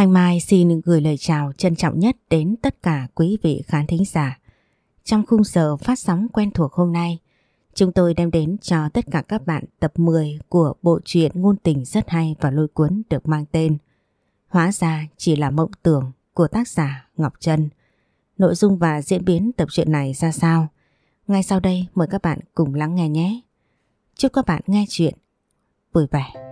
Thanh Mai xin gửi lời chào trân trọng nhất đến tất cả quý vị khán thính giả. Trong khung giờ phát sóng quen thuộc hôm nay, chúng tôi đem đến cho tất cả các bạn tập 10 của bộ truyện ngôn tình rất hay và lôi cuốn được mang tên Hóa ra chỉ là mộng tưởng của tác giả Ngọc Trân. Nội dung và diễn biến tập truyện này ra sao? Ngay sau đây mời các bạn cùng lắng nghe nhé. Chúc các bạn nghe chuyện vui vẻ.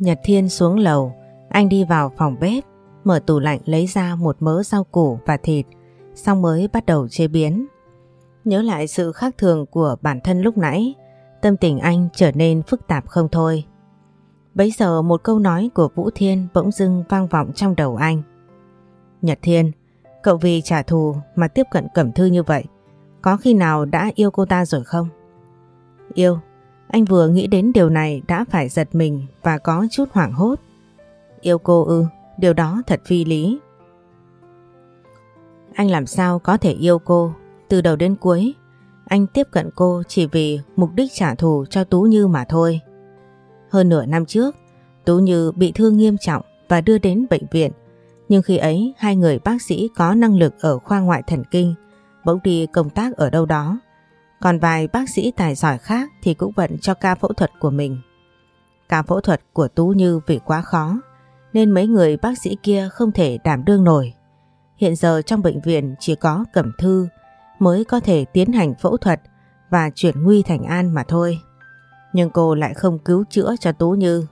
Nhật Thiên xuống lầu, anh đi vào phòng bếp, mở tủ lạnh lấy ra một mớ rau củ và thịt, xong mới bắt đầu chế biến. Nhớ lại sự khác thường của bản thân lúc nãy, tâm tình anh trở nên phức tạp không thôi. Bấy giờ một câu nói của Vũ Thiên bỗng dưng vang vọng trong đầu anh. Nhật Thiên, cậu vì trả thù mà tiếp cận Cẩm Thư như vậy, có khi nào đã yêu cô ta rồi không? Yêu, anh vừa nghĩ đến điều này đã phải giật mình và có chút hoảng hốt. Yêu cô ư, điều đó thật phi lý. Anh làm sao có thể yêu cô từ đầu đến cuối? Anh tiếp cận cô chỉ vì mục đích trả thù cho Tú Như mà thôi. Hơn nửa năm trước, Tú Như bị thương nghiêm trọng và đưa đến bệnh viện. Nhưng khi ấy, hai người bác sĩ có năng lực ở khoa ngoại thần kinh bỗng đi công tác ở đâu đó. Còn vài bác sĩ tài giỏi khác thì cũng bận cho ca phẫu thuật của mình. Ca phẫu thuật của Tú Như vì quá khó, nên mấy người bác sĩ kia không thể đảm đương nổi. Hiện giờ trong bệnh viện chỉ có Cẩm Thư mới có thể tiến hành phẫu thuật và chuyển nguy thành an mà thôi. Nhưng cô lại không cứu chữa cho Tú Như.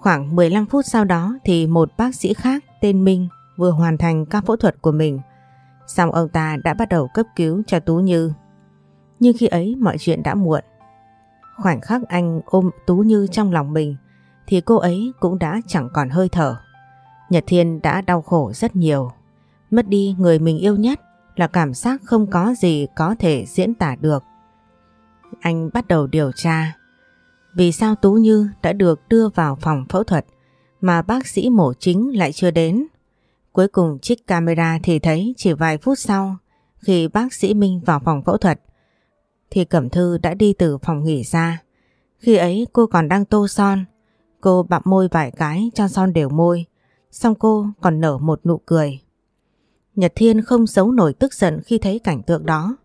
Khoảng 15 phút sau đó thì một bác sĩ khác tên Minh vừa hoàn thành ca phẫu thuật của mình. Xong ông ta đã bắt đầu cấp cứu cho Tú Như. Nhưng khi ấy mọi chuyện đã muộn. Khoảnh khắc anh ôm Tú Như trong lòng mình, thì cô ấy cũng đã chẳng còn hơi thở. Nhật Thiên đã đau khổ rất nhiều. Mất đi người mình yêu nhất là cảm giác không có gì có thể diễn tả được. Anh bắt đầu điều tra. Vì sao Tú Như đã được đưa vào phòng phẫu thuật mà bác sĩ mổ chính lại chưa đến? Cuối cùng trích camera thì thấy chỉ vài phút sau, khi bác sĩ Minh vào phòng phẫu thuật thì Cẩm Thư đã đi từ phòng nghỉ ra. Khi ấy cô còn đang tô son. Cô bặm môi vài cái cho son đều môi. Xong cô còn nở một nụ cười. Nhật Thiên không giấu nổi tức giận khi thấy cảnh tượng đó.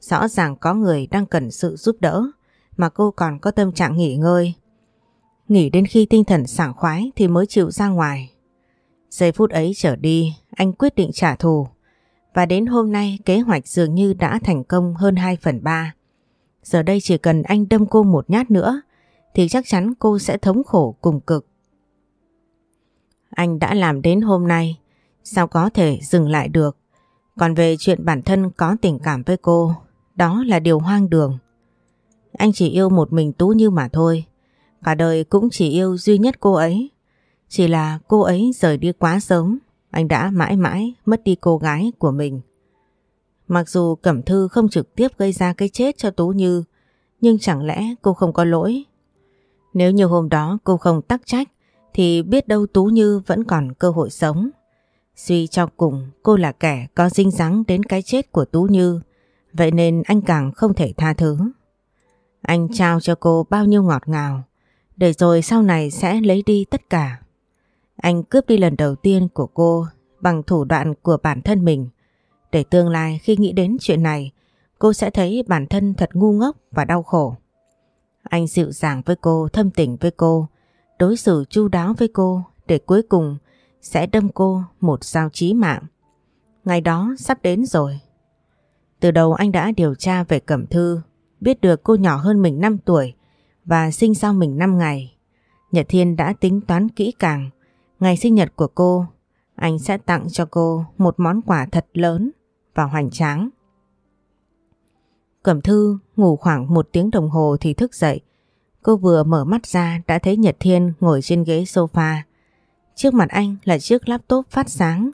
Rõ ràng có người đang cần sự giúp đỡ mà cô còn có tâm trạng nghỉ ngơi. Nghỉ đến khi tinh thần sảng khoái thì mới chịu ra ngoài. Giây phút ấy trở đi, anh quyết định trả thù. Và đến hôm nay kế hoạch dường như đã thành công hơn 2 phần 3. Giờ đây chỉ cần anh đâm cô một nhát nữa thì chắc chắn cô sẽ thống khổ cùng cực. Anh đã làm đến hôm nay, sao có thể dừng lại được. Còn về chuyện bản thân có tình cảm với cô, đó là điều hoang đường. Anh chỉ yêu một mình Tú Như mà thôi. Cả đời cũng chỉ yêu duy nhất cô ấy. Chỉ là cô ấy rời đi quá sớm, anh đã mãi mãi mất đi cô gái của mình. Mặc dù Cẩm Thư không trực tiếp gây ra cái chết cho Tú Như, nhưng chẳng lẽ cô không có lỗi? Nếu như hôm đó cô không tắc trách, thì biết đâu Tú Như vẫn còn cơ hội sống. Suy cho cùng, cô là kẻ có dinh dáng đến cái chết của Tú Như, vậy nên anh càng không thể tha thứ. Anh trao cho cô bao nhiêu ngọt ngào, để rồi sau này sẽ lấy đi tất cả. Anh cướp đi lần đầu tiên của cô bằng thủ đoạn của bản thân mình. Để tương lai khi nghĩ đến chuyện này, cô sẽ thấy bản thân thật ngu ngốc và đau khổ. Anh dịu dàng với cô, thâm tình với cô, đối xử chu đáo với cô để cuối cùng sẽ đâm cô một dao chí mạng. Ngày đó sắp đến rồi. Từ đầu anh đã điều tra về Cẩm Thư, biết được cô nhỏ hơn mình 5 tuổi và sinh sau mình 5 ngày. Nhật Thiên đã tính toán kỹ càng. Ngày sinh nhật của cô, anh sẽ tặng cho cô một món quà thật lớn và hoành tráng. Cẩm Thư ngủ khoảng một tiếng đồng hồ thì thức dậy. Cô vừa mở mắt ra đã thấy Nhật Thiên ngồi trên ghế sofa. Trước mặt anh là chiếc laptop phát sáng.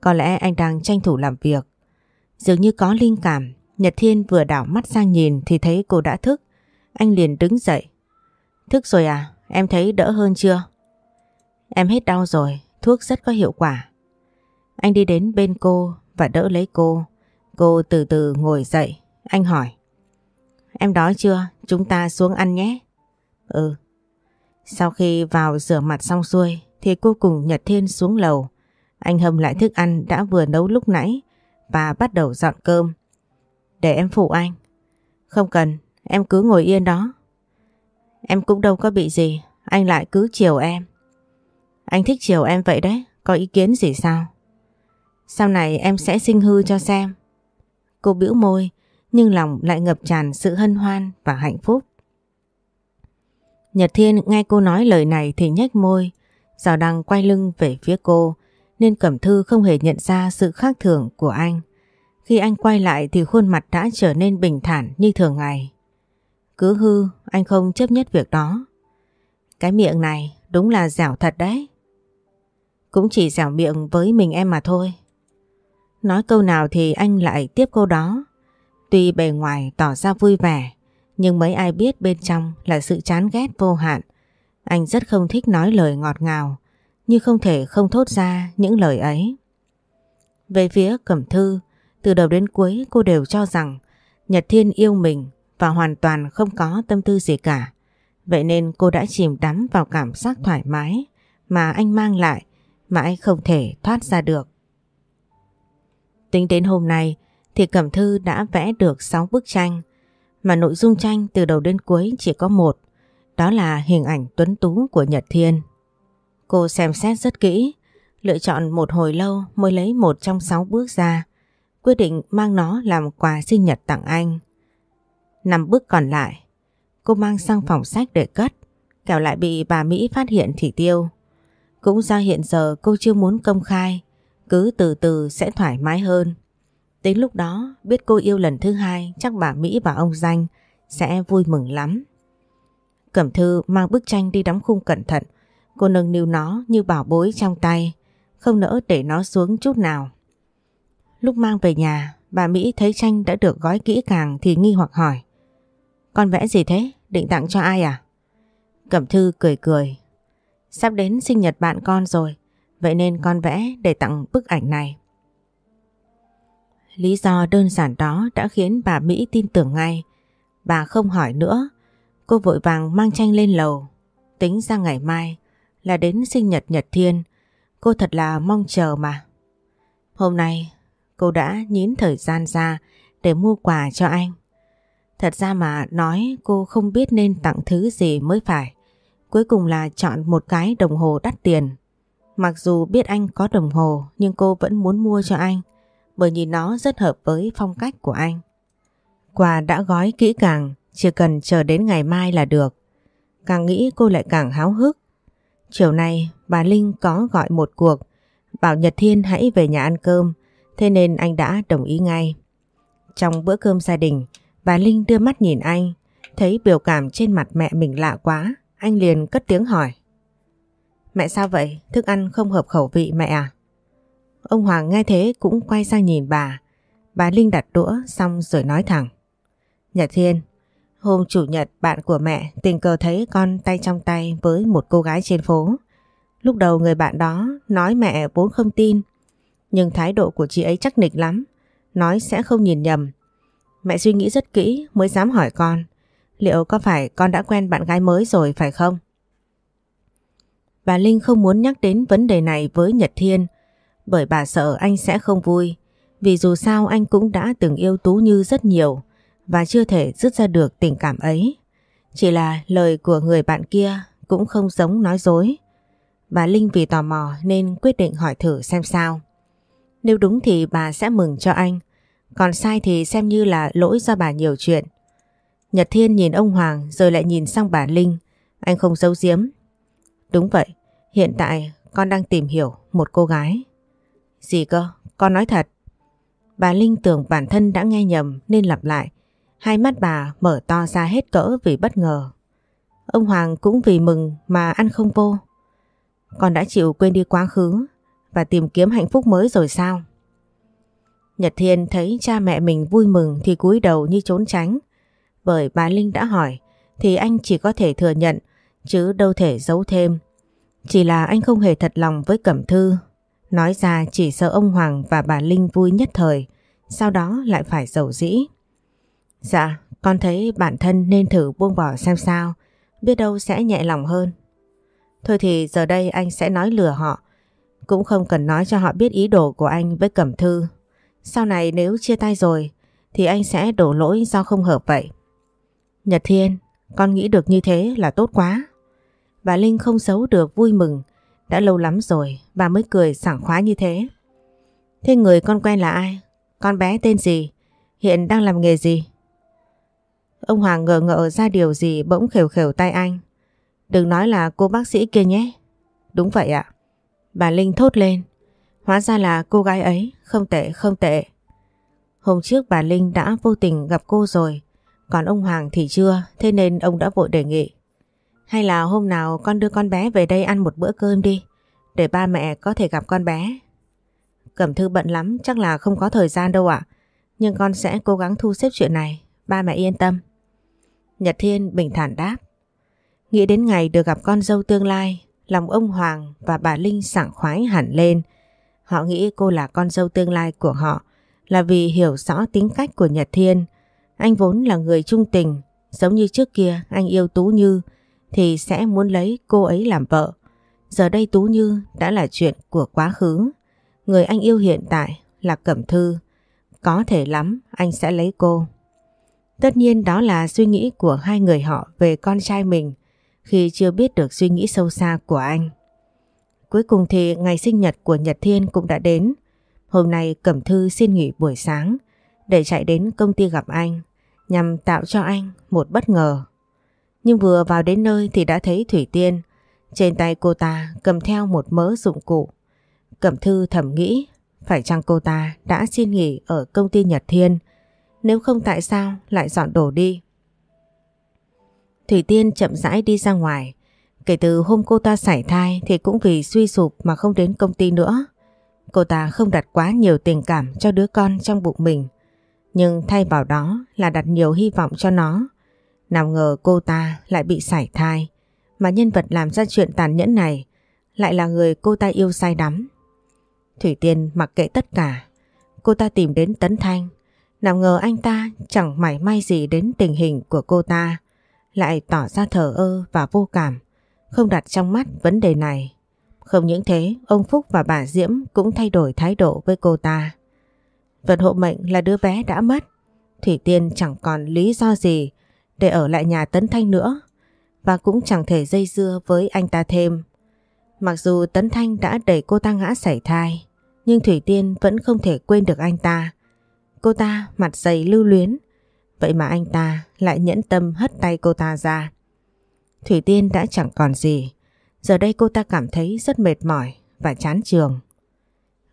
Có lẽ anh đang tranh thủ làm việc. Dường như có linh cảm, Nhật Thiên vừa đảo mắt sang nhìn thì thấy cô đã thức. Anh liền đứng dậy. Thức rồi à? Em thấy đỡ hơn chưa? Em hết đau rồi, thuốc rất có hiệu quả. Anh đi đến bên cô và đỡ lấy cô. Cô từ từ ngồi dậy, Anh hỏi. Em đói chưa? Chúng ta xuống ăn nhé. Ừ. Sau khi vào rửa mặt xong xuôi thì cô cùng Nhật Thiên xuống lầu. Anh hâm lại thức ăn đã vừa nấu lúc nãy và bắt đầu dọn cơm. Để em phụ anh. Không cần, em cứ ngồi yên đó. Em cũng đâu có bị gì, anh lại cứ chiều em. Anh thích chiều em vậy đấy, có ý kiến gì sao? Sau này em sẽ sinh hư cho xem. Cô bĩu môi, nhưng lòng lại ngập tràn sự hân hoan và hạnh phúc. Nhật Thiên nghe cô nói lời này thì nhếch môi, giờ đang quay lưng về phía cô, nên Cẩm Thư không hề nhận ra sự khác thường của anh. Khi anh quay lại thì khuôn mặt đã trở nên bình thản như thường ngày. Cứ hư, anh không chấp nhất việc đó. Cái miệng này đúng là dẻo thật đấy. Cũng chỉ dẻo miệng với mình em mà thôi. Nói câu nào thì anh lại tiếp câu đó. Tuy bề ngoài tỏ ra vui vẻ, nhưng mấy ai biết bên trong là sự chán ghét vô hạn. Anh rất không thích nói lời ngọt ngào, nhưng không thể không thốt ra những lời ấy. Về phía Cẩm Thư, từ đầu đến cuối cô đều cho rằng Nhật Thiên yêu mình và hoàn toàn không có tâm tư gì cả. Vậy nên cô đã chìm đắm vào cảm giác thoải mái mà anh mang lại mãi không thể thoát ra được. Tính đến hôm nay thì Cẩm Thư đã vẽ được 6 bức tranh, mà nội dung tranh từ đầu đến cuối chỉ có một, đó là hình ảnh tuấn tú của Nhật Thiên. Cô xem xét rất kỹ, lựa chọn một hồi lâu mới lấy một trong 6 bước ra, quyết định mang nó làm quà sinh nhật tặng anh. Năm bước còn lại, cô mang sang phòng sách để cất, kẻo lại bị bà Mỹ phát hiện thì tiêu. Cũng do hiện giờ cô chưa muốn công khai cứ từ từ sẽ thoải mái hơn. Đến lúc đó biết cô yêu lần thứ hai chắc bà Mỹ và ông Danh sẽ vui mừng lắm. Cẩm Thư mang bức tranh đi đóng khung cẩn thận. Cô nâng niu nó như bảo bối trong tay, không nỡ để nó xuống chút nào. Lúc mang về nhà, bà Mỹ thấy tranh đã được gói kỹ càng thì nghi hoặc hỏi. Con vẽ gì thế? Định tặng cho ai à? Cẩm Thư cười cười. Sắp đến sinh nhật bạn con rồi, vậy nên con vẽ để tặng bức ảnh này. Lý do đơn giản đó đã khiến bà Mỹ tin tưởng ngay. Bà không hỏi nữa. Cô vội vàng mang tranh lên lầu. Tính ra ngày mai là đến sinh nhật Nhật Thiên. Cô thật là mong chờ mà. Hôm nay, cô đã nhín thời gian ra để mua quà cho anh. Thật ra mà nói, cô không biết nên tặng thứ gì mới phải. Cuối cùng là chọn một cái đồng hồ đắt tiền. Mặc dù biết anh có đồng hồ nhưng cô vẫn muốn mua cho anh bởi nhìn nó rất hợp với phong cách của anh. Quà đã gói kỹ càng, chỉ cần chờ đến ngày mai là được. Càng nghĩ cô lại càng háo hức. Chiều nay bà Linh có gọi một cuộc, bảo Nhật Thiên hãy về nhà ăn cơm, thế nên anh đã đồng ý ngay. Trong bữa cơm gia đình, bà Linh đưa mắt nhìn anh, thấy biểu cảm trên mặt mẹ mình lạ quá, anh liền cất tiếng hỏi. Mẹ sao vậy? Thức ăn không hợp khẩu vị mẹ à? Ông Hoàng nghe thế cũng quay sang nhìn bà. Bà Linh đặt đũa xong rồi nói thẳng. Nhật Thiên, hôm chủ nhật bạn của mẹ tình cờ thấy con tay trong tay với một cô gái trên phố. Lúc đầu người bạn đó nói mẹ vốn không tin. Nhưng thái độ của chị ấy chắc nịch lắm. Nói sẽ không nhìn nhầm. Mẹ suy nghĩ rất kỹ mới dám hỏi con. Liệu có phải con đã quen bạn gái mới rồi phải không? Bà Linh không muốn nhắc đến vấn đề này với Nhật Thiên bởi bà sợ anh sẽ không vui. Vì dù sao anh cũng đã từng yêu Tú Như rất nhiều và chưa thể dứt ra được tình cảm ấy. Chỉ là lời của người bạn kia cũng không giống nói dối. Bà Linh vì tò mò nên quyết định hỏi thử xem sao. Nếu đúng thì bà sẽ mừng cho anh, còn sai thì xem như là lỗi do bà nhiều chuyện. Nhật Thiên nhìn ông Hoàng rồi lại nhìn sang bà Linh, anh không giấu giếm. Đúng vậy, hiện tại con đang tìm hiểu một cô gái. Gì cơ? Con nói thật. Bà Linh tưởng bản thân đã nghe nhầm nên lặp lại. Hai mắt bà mở to ra hết cỡ vì bất ngờ. Ông Hoàng cũng vì mừng mà ăn không vô. Con đã chịu quên đi quá khứ và tìm kiếm hạnh phúc mới rồi sao? Nhật Thiên thấy cha mẹ mình vui mừng thì cúi đầu như trốn tránh. Bởi bà Linh đã hỏi thì anh chỉ có thể thừa nhận, chứ đâu thể giấu thêm. Chỉ là anh không hề thật lòng với Cẩm Thư Nói ra chỉ sợ ông Hoàng và bà Linh vui nhất thời, sau đó lại phải giàu dĩ. Dạ, con thấy bản thân nên thử buông bỏ xem sao, biết đâu sẽ nhẹ lòng hơn. Thôi thì giờ đây anh sẽ nói lừa họ, cũng không cần nói cho họ biết ý đồ của anh với Cẩm Thư. Sau này nếu chia tay rồi thì anh sẽ đổ lỗi do không hợp vậy. Nhật Thiên, con nghĩ được như thế là tốt quá. Bà Linh không giấu được vui mừng, đã lâu lắm rồi bà mới cười sảng khoái như thế. Thế người con quen là ai? Con bé tên gì? Hiện đang làm nghề gì? Ông Hoàng ngờ ngợ ra điều gì bỗng khều khều tay anh. Đừng nói là cô bác sĩ kia nhé. Đúng vậy ạ. Bà Linh thốt lên. Hóa ra là cô gái ấy, không tệ, không tệ. Hôm trước bà Linh đã vô tình gặp cô rồi, còn ông Hoàng thì chưa, thế nên ông đã vội đề nghị. Hay là hôm nào con đưa con bé về đây ăn một bữa cơm đi, để ba mẹ có thể gặp con bé. Cẩm Thư bận lắm, chắc là không có thời gian đâu ạ. Nhưng con sẽ cố gắng thu xếp chuyện này, ba mẹ yên tâm. Nhật Thiên bình thản đáp. Nghĩ đến ngày được gặp con dâu tương lai, lòng ông Hoàng và bà Linh sảng khoái hẳn lên. Họ nghĩ cô là con dâu tương lai của họ là vì hiểu rõ tính cách của Nhật Thiên. Anh vốn là người trung tình, giống như trước kia anh yêu Tú Như thì sẽ muốn lấy cô ấy làm vợ. Giờ đây Tú Như đã là chuyện của quá khứ. Người anh yêu hiện tại là Cẩm Thư. Có thể lắm, anh sẽ lấy cô. Tất nhiên đó là suy nghĩ của hai người họ về con trai mình, khi chưa biết được suy nghĩ sâu xa của anh. Cuối cùng thì ngày sinh nhật của Nhật Thiên cũng đã đến. Hôm nay Cẩm Thư xin nghỉ buổi sáng để chạy đến công ty gặp anh, nhằm tạo cho anh một bất ngờ. Nhưng vừa vào đến nơi thì đã thấy Thủy Tiên trên tay cô ta cầm theo một mớ dụng cụ. Cẩm Thư thầm nghĩ, phải chăng cô ta đã xin nghỉ ở công ty Nhật Thiên nếu không tại sao lại dọn đồ đi. Thủy Tiên chậm rãi đi ra ngoài Kể từ hôm cô ta sảy thai thì cũng vì suy sụp mà không đến công ty nữa. Cô ta không đặt quá nhiều tình cảm cho đứa con trong bụng mình. Nhưng thay vào đó là đặt nhiều hy vọng cho nó. Nào ngờ cô ta lại bị sảy thai. Mà nhân vật làm ra chuyện tàn nhẫn này lại là người cô ta yêu say đắm. Thủy Tiên mặc kệ tất cả. Cô ta tìm đến Tấn Thanh. Nào ngờ anh ta chẳng mảy may gì đến tình hình của cô ta. Lại tỏ ra thờ ơ và vô cảm không đặt trong mắt vấn đề này. Không những thế, ông Phúc và bà Diễm cũng thay đổi thái độ với cô ta. Vật hộ mệnh là đứa bé đã mất. Thủy Tiên chẳng còn lý do gì để ở lại nhà Tấn Thanh nữa và cũng chẳng thể dây dưa với anh ta thêm. Mặc dù Tấn Thanh đã đẩy cô ta ngã sảy thai, nhưng Thủy Tiên vẫn không thể quên được anh ta. Cô ta mặt dày lưu luyến, vậy mà anh ta lại nhẫn tâm hất tay cô ta ra. Thủy Tiên đã chẳng còn gì. Giờ đây cô ta cảm thấy rất mệt mỏi và chán trường.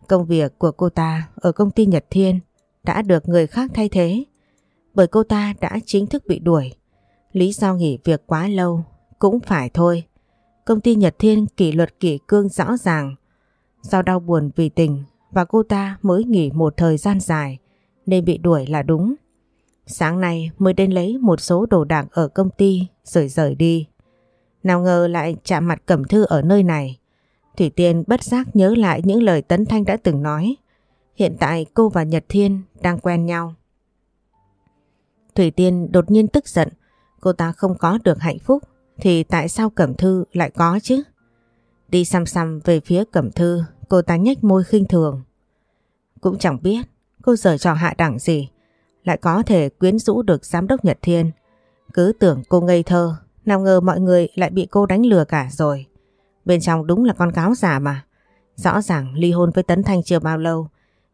Công việc của cô ta ở công ty Nhật Thiên đã được người khác thay thế bởi cô ta đã chính thức bị đuổi. Lý do nghỉ việc quá lâu cũng phải thôi. Công ty Nhật Thiên kỷ luật kỷ cương rõ ràng. Do đau buồn vì tình và cô ta mới nghỉ một thời gian dài, nên bị đuổi là đúng. Sáng nay mới đến lấy một số đồ đạc ở công ty rồi rời đi. Nào ngờ lại chạm mặt Cẩm Thư ở nơi này. Thủy Tiên bất giác nhớ lại những lời Tấn Thanh đã từng nói. Hiện tại cô và Nhật Thiên đang quen nhau. Thủy Tiên đột nhiên tức giận. Cô ta không có được hạnh phúc thì tại sao Cẩm Thư lại có chứ? Đi xăm xăm về phía Cẩm Thư, cô ta nhếch môi khinh thường. Cũng chẳng biết cô giở trò hạ đẳng gì, lại có thể quyến rũ được giám đốc Nhật Thiên. Cứ tưởng cô ngây thơ nào ngờ mọi người lại bị cô đánh lừa cả rồi. Bên trong đúng là con cáo giả mà. Rõ ràng ly hôn với Tấn Thanh chưa bao lâu.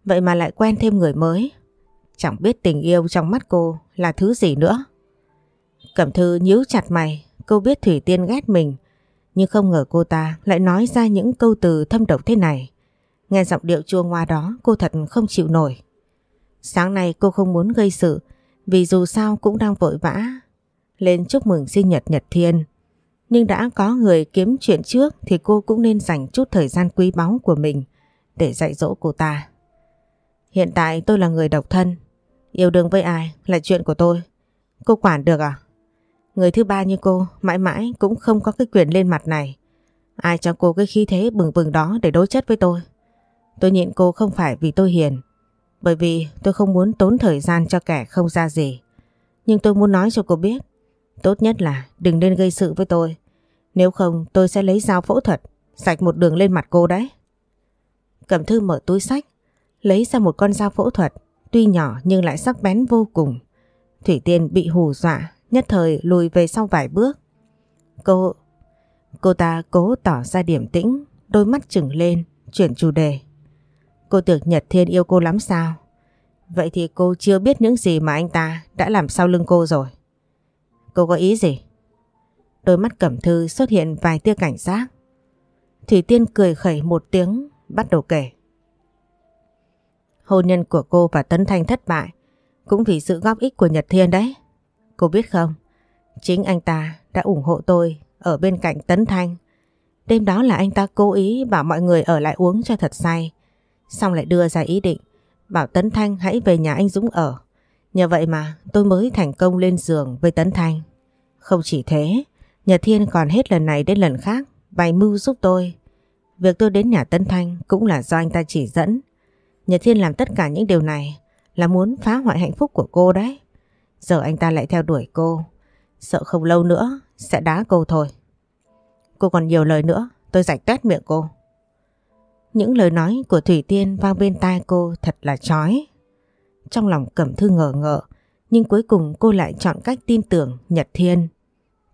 Vậy mà lại quen thêm người mới. Chẳng biết tình yêu trong mắt cô là thứ gì nữa. Cẩm thư nhíu chặt mày. Cô biết Thủy Tiên ghét mình. Nhưng không ngờ cô ta lại nói ra những câu từ thâm độc thế này. Nghe giọng điệu chua ngoa đó cô thật không chịu nổi. Sáng nay cô không muốn gây sự vì dù sao cũng đang vội vã lên chúc mừng sinh nhật Nhật Thiên. Nhưng đã có người kiếm chuyện trước thì cô cũng nên dành chút thời gian quý báu của mình để dạy dỗ cô ta. Hiện tại tôi là người độc thân, yêu đương với ai là chuyện của tôi. Cô quản được à? Người thứ ba như cô mãi mãi cũng không có cái quyền lên mặt này. Ai cho cô cái khí thế bừng bừng đó để đối chất với tôi? Tôi nhịn cô không phải vì tôi hiền, bởi vì tôi không muốn tốn thời gian cho kẻ không ra gì. Nhưng tôi muốn nói cho cô biết. Tốt nhất là đừng nên gây sự với tôi. Nếu không tôi sẽ lấy dao phẫu thuật, sạch một đường lên mặt cô đấy. Cẩm thư mở túi sách, lấy ra một con dao phẫu thuật, tuy nhỏ nhưng lại sắc bén vô cùng. Thủy Tiên bị hù dọa, nhất thời lùi về sau vài bước. Cô... Cô ta cố tỏ ra điểm tĩnh, đôi mắt trừng lên, chuyển chủ đề. Cô tưởng Nhật Thiên yêu cô lắm sao? Vậy thì cô chưa biết những gì mà anh ta đã làm sau lưng cô rồi. Cô có ý gì? Đôi mắt Cẩm Thư xuất hiện vài tia cảnh giác. Thủy Tiên cười khẩy một tiếng, bắt đầu kể. Hôn nhân của cô và Tấn Thanh thất bại cũng vì sự góp ích của Nhật Thiên đấy. Cô biết không, chính anh ta đã ủng hộ tôi ở bên cạnh Tấn Thanh. Đêm đó là anh ta cố ý bảo mọi người ở lại uống cho thật say. Xong lại đưa ra ý định bảo Tấn Thanh hãy về nhà anh Dũng ở. Nhờ vậy mà tôi mới thành công lên giường với Tấn Thanh. Không chỉ thế, Nhật Thiên còn hết lần này đến lần khác bày mưu giúp tôi. Việc tôi đến nhà Tấn Thanh cũng là do anh ta chỉ dẫn. Nhật Thiên làm tất cả những điều này là muốn phá hoại hạnh phúc của cô đấy. Giờ anh ta lại theo đuổi cô. Sợ không lâu nữa sẽ đá cô thôi. Cô còn nhiều lời nữa, tôi rạch tét miệng cô. Những lời nói của Thủy Tiên vang bên tai cô thật là chói. Trong lòng Cẩm Thư ngờ ngợ, nhưng cuối cùng cô lại chọn cách tin tưởng Nhật Thiên.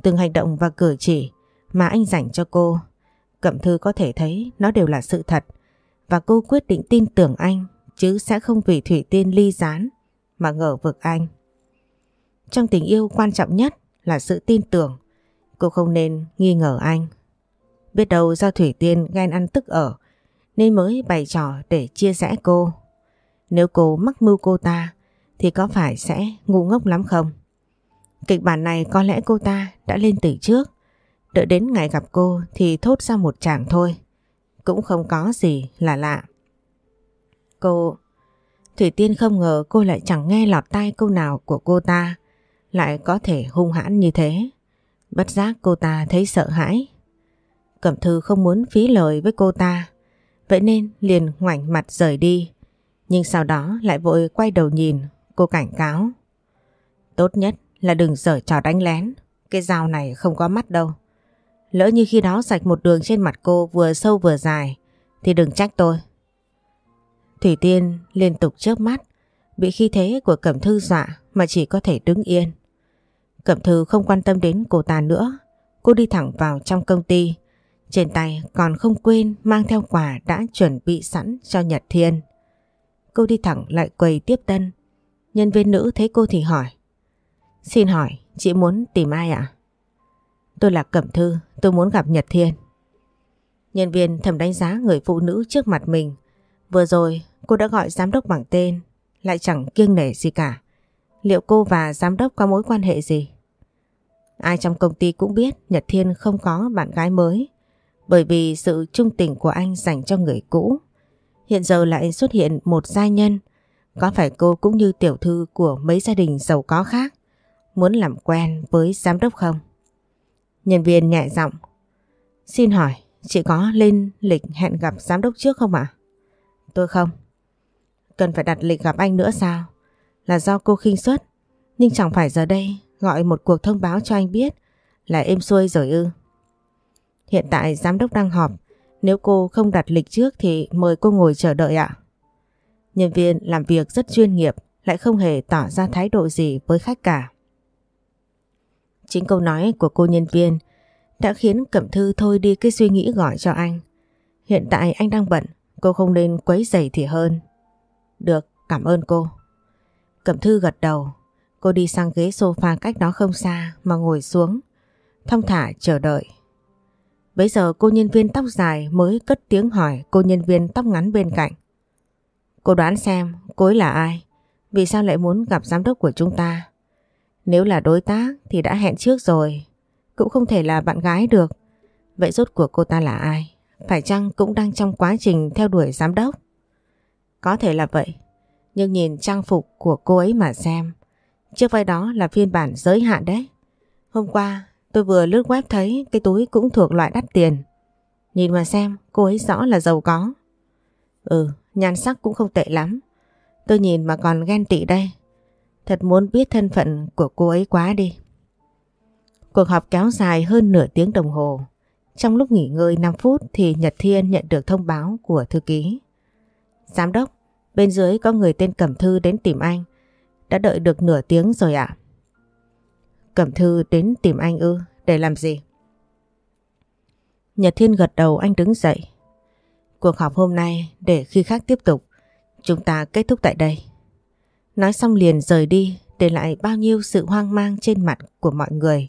Từng hành động và cử chỉ mà anh dành cho cô, Cẩm Thư có thể thấy nó đều là sự thật và cô quyết định tin tưởng anh chứ sẽ không vì Thủy Tiên ly gián mà ngờ vực anh. Trong tình yêu quan trọng nhất là sự tin tưởng, cô không nên nghi ngờ anh. Biết đâu do Thủy Tiên ghen ăn tức ở nên mới bày trò để chia rẽ cô. Nếu cô mắc mưu cô ta thì có phải sẽ ngu ngốc lắm không? Kịch bản này có lẽ cô ta đã lên từ trước. Đợi đến ngày gặp cô thì thốt ra một chàng thôi. Cũng không có gì là lạ. Cô... Thủy Tiên không ngờ cô lại chẳng nghe lọt tai câu nào của cô ta. Lại có thể hung hãn như thế. Bất giác cô ta thấy sợ hãi. Cẩm Thư không muốn phí lời với cô ta. Vậy nên liền ngoảnh mặt rời đi. Nhưng sau đó lại vội quay đầu nhìn, cô cảnh cáo. Tốt nhất là đừng dở trò đánh lén, cái dao này không có mắt đâu. Lỡ như khi đó sạch một đường trên mặt cô vừa sâu vừa dài, thì đừng trách tôi. Thủy Tiên liên tục chớp mắt, bị khi thế của Cẩm Thư dọa mà chỉ có thể đứng yên. Cẩm Thư không quan tâm đến cô ta nữa, cô đi thẳng vào trong công ty, trên tay còn không quên mang theo quà đã chuẩn bị sẵn cho Nhật Thiên. Cô đi thẳng lại quầy tiếp tân. Nhân viên nữ thấy cô thì hỏi. Xin hỏi, chị muốn tìm ai ạ? Tôi là Cẩm Thư, tôi muốn gặp Nhật Thiên. Nhân viên thầm đánh giá người phụ nữ trước mặt mình. Vừa rồi cô đã gọi giám đốc bằng tên, lại chẳng kiêng nể gì cả. Liệu cô và giám đốc có mối quan hệ gì? Ai trong công ty cũng biết Nhật Thiên không có bạn gái mới bởi vì sự trung tình của anh dành cho người cũ. Hiện giờ lại xuất hiện một gia nhân, có phải cô cũng như tiểu thư của mấy gia đình giàu có khác, muốn làm quen với giám đốc không? Nhân viên nhẹ giọng, xin hỏi chị có lên lịch hẹn gặp giám đốc trước không ạ? Tôi không. Cần phải đặt lịch gặp anh nữa sao? Là do cô khinh suất, nhưng chẳng phải giờ đây gọi một cuộc thông báo cho anh biết là êm xuôi rồi ư. Hiện tại giám đốc đang họp, nếu cô không đặt lịch trước thì mời cô ngồi chờ đợi ạ. Nhân viên làm việc rất chuyên nghiệp, lại không hề tỏ ra thái độ gì với khách cả. Chính câu nói của cô nhân viên đã khiến Cẩm Thư thôi đi cái suy nghĩ gọi cho anh. Hiện tại anh đang bận, cô không nên quấy rầy thì hơn. Được, cảm ơn cô. Cẩm Thư gật đầu, cô đi sang ghế sofa cách đó không xa mà ngồi xuống, thông thả chờ đợi. Bây giờ cô nhân viên tóc dài mới cất tiếng hỏi cô nhân viên tóc ngắn bên cạnh. Cô đoán xem cô ấy là ai? Vì sao lại muốn gặp giám đốc của chúng ta? Nếu là đối tác thì đã hẹn trước rồi. Cũng không thể là bạn gái được. Vậy rốt cuộc cô ta là ai? Phải chăng cũng đang trong quá trình theo đuổi giám đốc? Có thể là vậy. Nhưng nhìn trang phục của cô ấy mà xem. Chiếc váy đó là phiên bản giới hạn đấy. Hôm qua Tôi vừa lướt web thấy cái túi cũng thuộc loại đắt tiền. Nhìn mà xem, cô ấy rõ là giàu có. Ừ, nhan sắc cũng không tệ lắm. Tôi nhìn mà còn ghen tị đây. Thật muốn biết thân phận của cô ấy quá đi. Cuộc họp kéo dài hơn nửa tiếng đồng hồ. Trong lúc nghỉ ngơi 5 phút thì Nhật Thiên nhận được thông báo của thư ký. Giám đốc, bên dưới có người tên Cẩm Thư đến tìm anh. Đã đợi được nửa tiếng rồi ạ. Cẩm Thư đến tìm anh ư, để làm gì? Nhật Thiên gật đầu anh đứng dậy. Cuộc họp hôm nay để khi khác tiếp tục, chúng ta kết thúc tại đây. Nói xong liền rời đi để lại bao nhiêu sự hoang mang trên mặt của mọi người.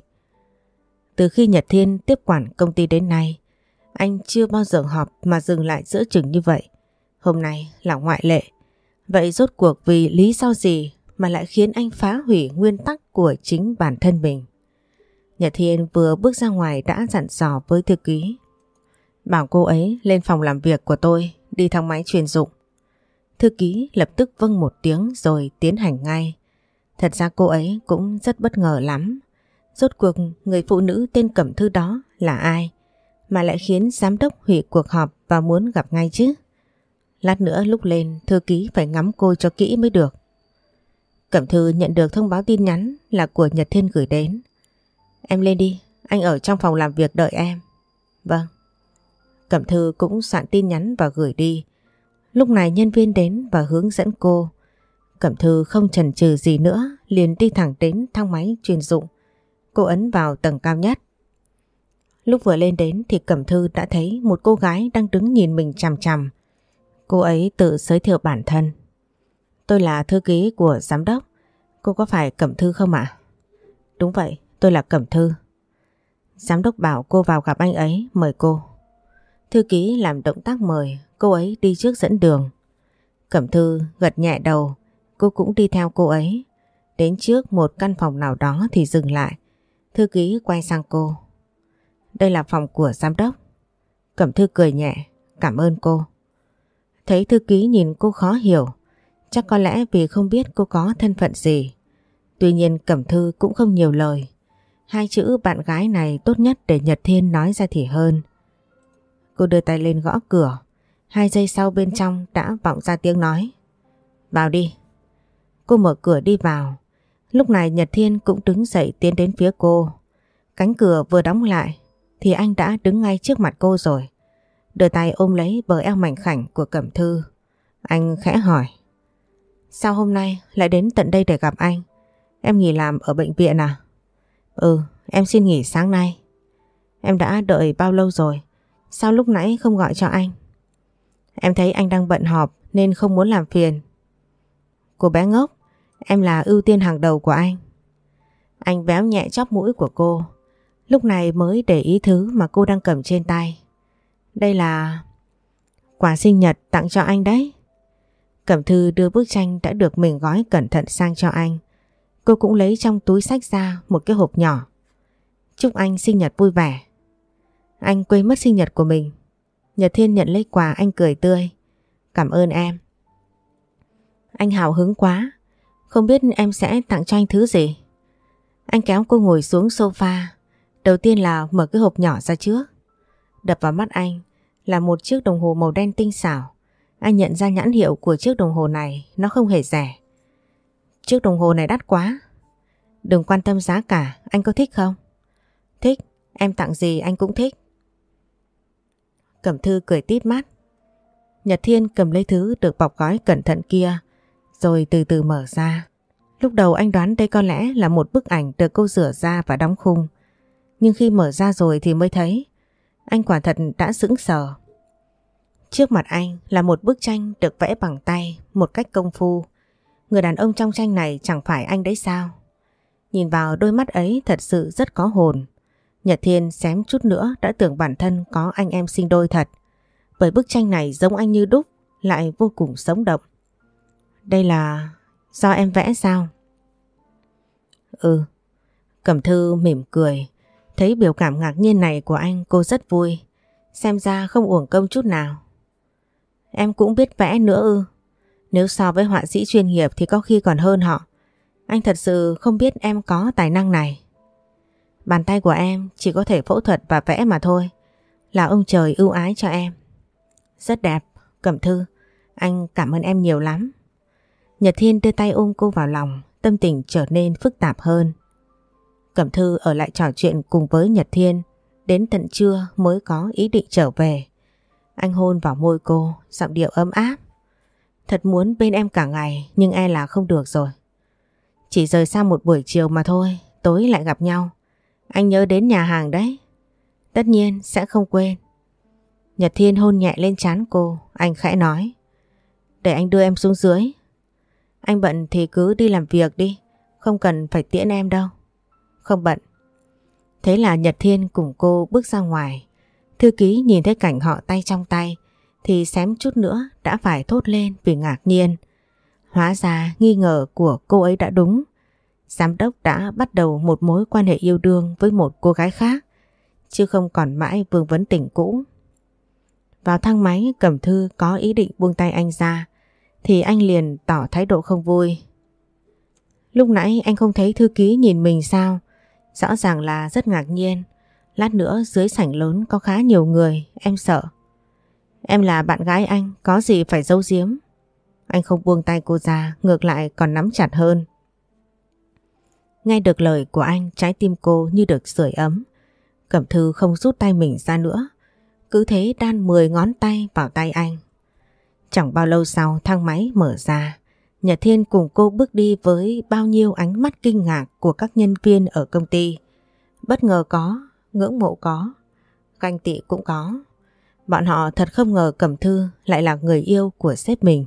Từ khi Nhật Thiên tiếp quản công ty đến nay, anh chưa bao giờ họp mà dừng lại giữa chừng như vậy. Hôm nay là ngoại lệ. Vậy rốt cuộc vì lý do gì mà lại khiến anh phá hủy nguyên tắc của chính bản thân mình? Nhật Thiên vừa bước ra ngoài đã dặn dò với thư ký. Bảo cô ấy lên phòng làm việc của tôi đi thang máy chuyên dụng. Thư ký lập tức vâng một tiếng rồi tiến hành ngay. Thật ra cô ấy cũng rất bất ngờ lắm. Rốt cuộc người phụ nữ tên Cẩm Thư đó là ai? Mà lại khiến giám đốc hủy cuộc họp và muốn gặp ngay chứ? Lát nữa lúc lên thư ký phải ngắm cô cho kỹ mới được. Cẩm Thư nhận được thông báo tin nhắn là của Nhật Thiên gửi đến. Em lên đi, anh ở trong phòng làm việc đợi em. Vâng. Cẩm Thư cũng soạn tin nhắn và gửi đi. Lúc này nhân viên đến và hướng dẫn cô. Cẩm Thư không chần chừ gì nữa, liền đi thẳng đến thang máy chuyên dụng. Cô ấn vào tầng cao nhất. Lúc vừa lên đến thì Cẩm Thư đã thấy một cô gái đang đứng nhìn mình chằm chằm. Cô ấy tự giới thiệu bản thân. Tôi là thư ký của giám đốc. Cô có phải Cẩm Thư không ạ? Đúng vậy, tôi là Cẩm Thư. Giám đốc bảo cô vào gặp anh ấy, mời cô. Thư ký làm động tác mời, cô ấy đi trước dẫn đường. Cẩm Thư gật nhẹ đầu, cô cũng đi theo cô ấy. Đến trước một căn phòng nào đó thì dừng lại. Thư ký quay sang cô. Đây là phòng của giám đốc. Cẩm Thư cười nhẹ, cảm ơn cô. Thấy thư ký nhìn cô khó hiểu, chắc có lẽ vì không biết cô có thân phận gì. Tuy nhiên Cẩm Thư cũng không nhiều lời. Hai chữ bạn gái này tốt nhất để Nhật Thiên nói ra thì hơn. Cô đưa tay lên gõ cửa. Hai giây sau bên trong đã vọng ra tiếng nói. Vào đi. Cô mở cửa đi vào. Lúc này Nhật Thiên cũng đứng dậy tiến đến phía cô. Cánh cửa vừa đóng lại thì anh đã đứng ngay trước mặt cô rồi. Đưa tay ôm lấy bờ eo mảnh khảnh của Cẩm Thư. Anh khẽ hỏi. Sao hôm nay lại đến tận đây để gặp anh? Em nghỉ làm ở bệnh viện à? Ừ, em xin nghỉ sáng nay. Em đã đợi bao lâu rồi? Sao lúc nãy không gọi cho anh? Em thấy anh đang bận họp nên không muốn làm phiền. Cô bé ngốc, em là ưu tiên hàng đầu của anh. Anh béo nhẹ chóp mũi của cô. Lúc này mới để ý thứ mà cô đang cầm trên tay. Đây là quà sinh nhật tặng cho anh đấy. Cẩm thư đưa bức tranh đã được mình gói cẩn thận sang cho anh. Cô cũng lấy trong túi sách ra một cái hộp nhỏ. Chúc anh sinh nhật vui vẻ. Anh quên mất sinh nhật của mình. Nhật Thiên nhận lấy quà anh cười tươi. Cảm ơn em. Anh hào hứng quá. Không biết em sẽ tặng cho anh thứ gì. Anh kéo cô ngồi xuống sofa. Đầu tiên là mở cái hộp nhỏ ra trước. Đập vào mắt anh là một chiếc đồng hồ màu đen tinh xảo. Anh nhận ra nhãn hiệu của chiếc đồng hồ này nó không hề rẻ. Chiếc đồng hồ này đắt quá. Đừng quan tâm giá cả, anh có thích không? Thích, em tặng gì anh cũng thích. Cẩm thư cười tít mắt. Nhật Thiên cầm lấy thứ được bọc gói cẩn thận kia, rồi từ từ mở ra. Lúc đầu anh đoán đây có lẽ là một bức ảnh được cô rửa ra và đóng khung. Nhưng khi mở ra rồi thì mới thấy, anh quả thật đã sững sờ. Trước mặt anh là một bức tranh được vẽ bằng tay, một cách công phu. Người đàn ông trong tranh này chẳng phải anh đấy sao? Nhìn vào đôi mắt ấy thật sự rất có hồn. Nhật Thiên xém chút nữa đã tưởng bản thân có anh em sinh đôi thật. Bởi bức tranh này giống anh như đúc, lại vô cùng sống động. Đây là do em vẽ sao? Ừ. Cẩm thư mỉm cười. Thấy biểu cảm ngạc nhiên này của anh cô rất vui. Xem ra không uổng công chút nào. Em cũng biết vẽ nữa ư. Nếu so với họa sĩ chuyên nghiệp thì có khi còn hơn họ. Anh thật sự không biết em có tài năng này. Bàn tay của em chỉ có thể phẫu thuật và vẽ mà thôi. Là ông trời ưu ái cho em. Rất đẹp, Cẩm Thư. Anh cảm ơn em nhiều lắm. Nhật Thiên đưa tay ôm cô vào lòng, tâm tình trở nên phức tạp hơn. Cẩm Thư ở lại trò chuyện cùng với Nhật Thiên, đến tận trưa mới có ý định trở về. Anh hôn vào môi cô, giọng điệu ấm áp. Thật muốn bên em cả ngày nhưng e là không được rồi. Chỉ rời xa một buổi chiều mà thôi, tối lại gặp nhau. Anh nhớ đến nhà hàng đấy. Tất nhiên sẽ không quên. Nhật Thiên hôn nhẹ lên trán cô, anh khẽ nói. Để anh đưa em xuống dưới. Anh bận thì cứ đi làm việc đi, không cần phải tiễn em đâu. Không bận. Thế là Nhật Thiên cùng cô bước ra ngoài. Thư ký nhìn thấy cảnh họ tay trong tay thì xém chút nữa đã phải thốt lên vì ngạc nhiên. Hóa ra nghi ngờ của cô ấy đã đúng. Giám đốc đã bắt đầu một mối quan hệ yêu đương với một cô gái khác, chứ không còn mãi vương vấn tình cũ. Vào thang máy Cẩm Thư có ý định buông tay anh ra, thì anh liền tỏ thái độ không vui. Lúc nãy anh không thấy thư ký nhìn mình sao? Rõ ràng là rất ngạc nhiên. Lát nữa dưới sảnh lớn có khá nhiều người, em sợ. Em là bạn gái anh, có gì phải giấu giếm. Anh không buông tay cô ra, ngược lại còn nắm chặt hơn. Nghe được lời của anh, trái tim cô như được sưởi ấm. Cẩm thư không rút tay mình ra nữa. Cứ thế đan 10 ngón tay vào tay anh. Chẳng bao lâu sau thang máy mở ra. Nhật Thiên cùng cô bước đi với bao nhiêu ánh mắt kinh ngạc của các nhân viên ở công ty. Bất ngờ có, ngưỡng mộ có, ganh tị cũng có. Bọn họ thật không ngờ Cẩm Thư lại là người yêu của sếp mình.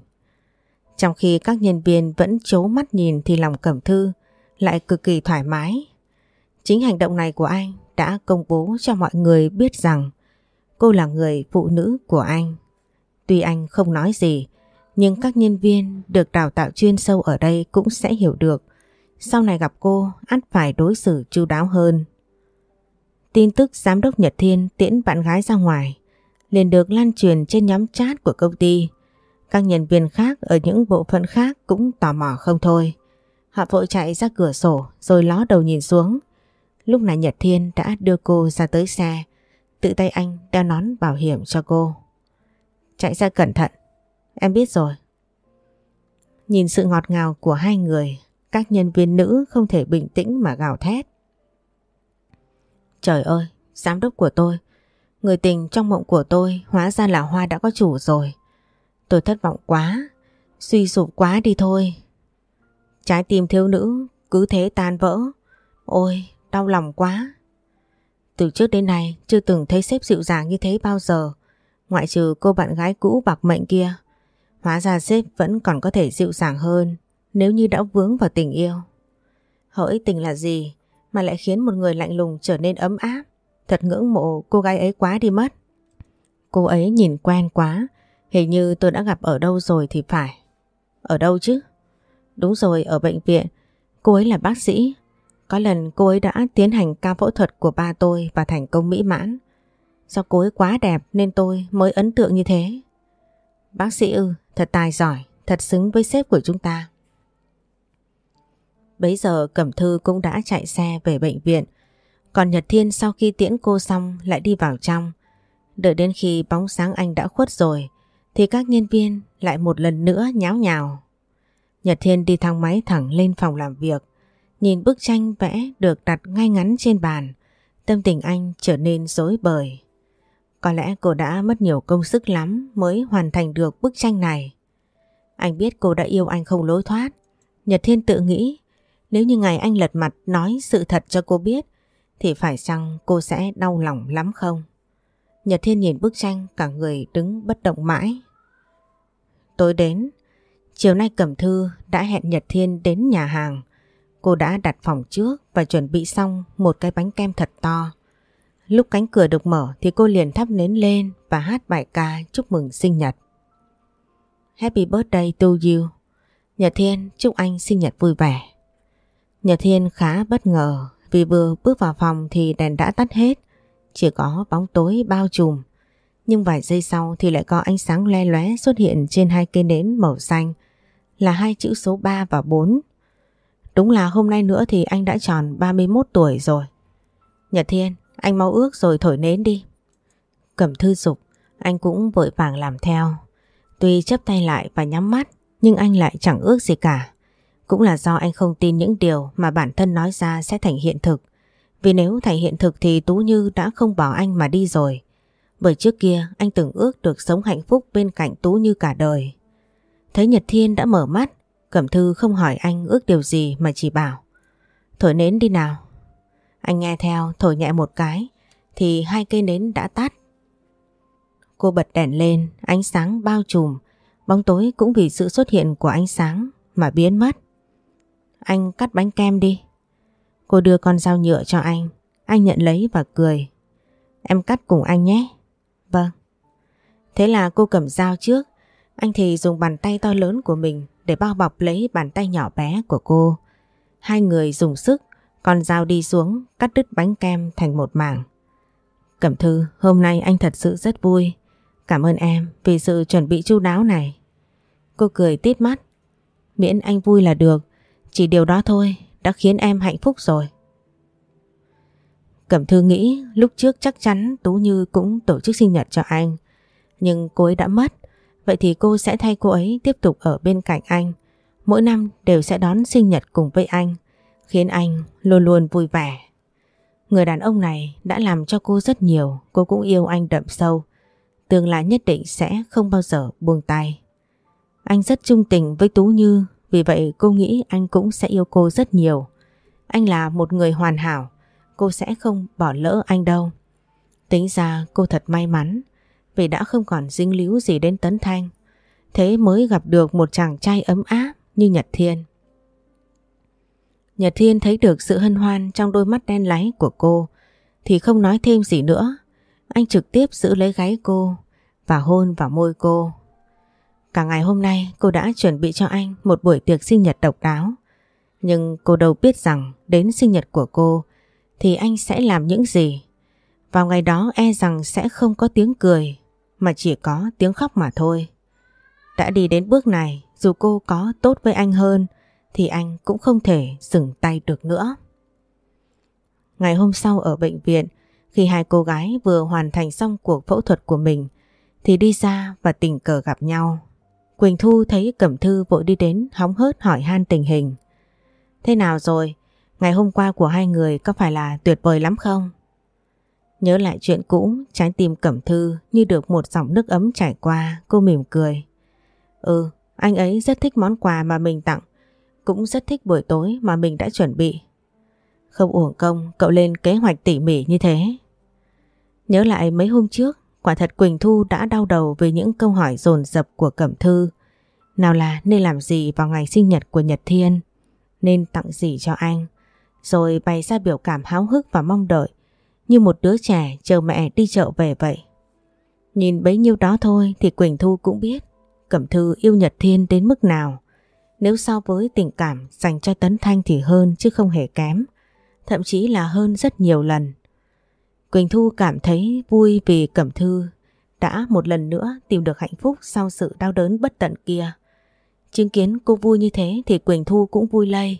Trong khi các nhân viên vẫn chố mắt nhìn thì lòng Cẩm Thư lại cực kỳ thoải mái. Chính hành động này của anh đã công bố cho mọi người biết rằng cô là người phụ nữ của anh. Tuy anh không nói gì, nhưng các nhân viên được đào tạo chuyên sâu ở đây cũng sẽ hiểu được. Sau này gặp cô, ắt phải đối xử chu đáo hơn. Tin tức giám đốc Nhật Thiên tiễn bạn gái ra ngoài liền được lan truyền trên nhóm chat của công ty. Các nhân viên khác ở những bộ phận khác cũng tò mò không thôi. Họ vội chạy ra cửa sổ rồi ló đầu nhìn xuống. Lúc này Nhật Thiên đã đưa cô ra tới xe, tự tay anh đeo nón bảo hiểm cho cô. Chạy ra cẩn thận, em biết rồi. Nhìn sự ngọt ngào của hai người, các nhân viên nữ không thể bình tĩnh mà gào thét. Trời ơi, giám đốc của tôi, người tình trong mộng của tôi hóa ra là Hoa đã có chủ rồi. Tôi thất vọng quá, suy sụp quá đi thôi. Trái tim thiếu nữ cứ thế tan vỡ. Ôi, đau lòng quá. Từ trước đến nay chưa từng thấy sếp dịu dàng như thế bao giờ. Ngoại trừ cô bạn gái cũ bạc mệnh kia. Hóa ra sếp vẫn còn có thể dịu dàng hơn nếu như đã vướng vào tình yêu. Hỡi tình là gì mà lại khiến một người lạnh lùng trở nên ấm áp. Thật ngưỡng mộ cô gái ấy quá đi mất. Cô ấy nhìn quen quá, hình như tôi đã gặp ở đâu rồi thì phải. Ở đâu chứ? Đúng rồi, ở bệnh viện. Cô ấy là bác sĩ. Có lần cô ấy đã tiến hành ca phẫu thuật của ba tôi và thành công mỹ mãn. Do cô ấy quá đẹp nên tôi mới ấn tượng như thế. Bác sĩ ư, thật tài giỏi, thật xứng với sếp của chúng ta. Bấy giờ Cẩm Thư cũng đã chạy xe về bệnh viện. Còn Nhật Thiên sau khi tiễn cô xong lại đi vào trong. Đợi đến khi bóng sáng anh đã khuất rồi thì các nhân viên lại một lần nữa nháo nhào. Nhật Thiên đi thang máy thẳng lên phòng làm việc. Nhìn bức tranh vẽ được đặt ngay ngắn trên bàn. Tâm tình anh trở nên rối bời. Có lẽ cô đã mất nhiều công sức lắm mới hoàn thành được bức tranh này. Anh biết cô đã yêu anh không lối thoát. Nhật Thiên tự nghĩ nếu như ngày anh lật mặt nói sự thật cho cô biết thì phải chăng cô sẽ đau lòng lắm không? Nhật Thiên nhìn bức tranh cả người đứng bất động mãi. Tối đến, chiều nay Cẩm Thư đã hẹn Nhật Thiên đến nhà hàng. Cô đã đặt phòng trước và chuẩn bị xong một cái bánh kem thật to. Lúc cánh cửa được mở thì cô liền thắp nến lên và hát bài ca chúc mừng sinh nhật. Happy birthday to you. Nhật Thiên, chúc anh sinh nhật vui vẻ. Nhật Thiên khá bất ngờ vì vừa bước vào phòng thì đèn đã tắt hết. Chỉ có bóng tối bao trùm. Nhưng vài giây sau thì lại có ánh sáng le lóe xuất hiện trên hai cây nến màu xanh là hai chữ số 3 và 4. Đúng là hôm nay nữa thì anh đã tròn 31 tuổi rồi. Nhật Thiên, anh mau ước rồi thổi nến đi. Cẩm thư dục, anh cũng vội vàng làm theo. Tuy chấp tay lại và nhắm mắt, nhưng anh lại chẳng ước gì cả. Cũng là do anh không tin những điều mà bản thân nói ra sẽ thành hiện thực. Vì nếu thành hiện thực thì Tú Như đã không bỏ anh mà đi rồi. Bởi trước kia anh từng ước được sống hạnh phúc bên cạnh Tú Như cả đời. Thấy Nhật Thiên đã mở mắt, Cẩm Thư không hỏi anh ước điều gì mà chỉ bảo. Thổi nến đi nào. Anh nghe theo thổi nhẹ một cái thì hai cây nến đã tắt. Cô bật đèn lên, ánh sáng bao trùm, bóng tối cũng vì sự xuất hiện của ánh sáng mà biến mất. Anh cắt bánh kem đi. Cô đưa con dao nhựa cho anh, anh nhận lấy và cười. Em cắt cùng anh nhé. Thế là cô cầm dao trước, anh thì dùng bàn tay to lớn của mình để bao bọc lấy bàn tay nhỏ bé của cô. Hai người dùng sức, con dao đi xuống, cắt đứt bánh kem thành một mảng. Cẩm Thư, hôm nay anh thật sự rất vui. Cảm ơn em vì sự chuẩn bị chu đáo này. Cô cười tít mắt. Miễn anh vui là được, chỉ điều đó thôi đã khiến em hạnh phúc rồi. Cẩm Thư nghĩ lúc trước chắc chắn Tú Như cũng tổ chức sinh nhật cho anh. Nhưng cô ấy đã mất, vậy thì cô sẽ thay cô ấy tiếp tục ở bên cạnh anh. Mỗi năm đều sẽ đón sinh nhật cùng với anh, khiến anh luôn luôn vui vẻ. Người đàn ông này đã làm cho cô rất nhiều, cô cũng yêu anh đậm sâu. Tương lai nhất định sẽ không bao giờ buông tay. Anh rất trung tình với Tú Như, vì vậy cô nghĩ anh cũng sẽ yêu cô rất nhiều. Anh là một người hoàn hảo, cô sẽ không bỏ lỡ anh đâu. Tính ra cô thật may mắn vì đã không còn dính líu gì đến Tấn Thanh. Thế mới gặp được một chàng trai ấm áp như Nhật Thiên. Nhật Thiên thấy được sự hân hoan trong đôi mắt đen láy của cô, thì không nói thêm gì nữa. Anh trực tiếp giữ lấy gáy cô và hôn vào môi cô. Cả ngày hôm nay, cô đã chuẩn bị cho anh một buổi tiệc sinh nhật độc đáo. Nhưng cô đâu biết rằng đến sinh nhật của cô thì anh sẽ làm những gì. Vào ngày đó e rằng sẽ không có tiếng cười mà chỉ có tiếng khóc mà thôi. Đã đi đến bước này, dù cô có tốt với anh hơn, thì anh cũng không thể dừng tay được nữa. Ngày hôm sau ở bệnh viện, khi hai cô gái vừa hoàn thành xong cuộc phẫu thuật của mình, thì đi ra và tình cờ gặp nhau. Quỳnh Thu thấy Cẩm Thư vội đi đến hóng hớt hỏi han tình hình. Thế nào rồi? Ngày hôm qua của hai người có phải là tuyệt vời lắm không? Nhớ lại chuyện cũ, trái tim Cẩm Thư như được một dòng nước ấm chảy qua, cô mỉm cười. Ừ, anh ấy rất thích món quà mà mình tặng, cũng rất thích buổi tối mà mình đã chuẩn bị. Không uổng công cậu lên kế hoạch tỉ mỉ như thế. Nhớ lại mấy hôm trước, quả thật Quỳnh Thu đã đau đầu về những câu hỏi dồn dập của Cẩm Thư. Nào là nên làm gì vào ngày sinh nhật của Nhật Thiên, nên tặng gì cho anh, rồi bày ra biểu cảm háo hức và mong đợi, như một đứa trẻ chờ mẹ đi chợ về vậy. Nhìn bấy nhiêu đó thôi thì Quỳnh Thu cũng biết Cẩm Thư yêu Nhật Thiên đến mức nào. Nếu so với tình cảm dành cho Tấn Thanh thì hơn chứ không hề kém, thậm chí là hơn rất nhiều lần. Quỳnh Thu cảm thấy vui vì Cẩm Thư đã một lần nữa tìm được hạnh phúc sau sự đau đớn bất tận kia. Chứng kiến cô vui như thế thì Quỳnh Thu cũng vui lây,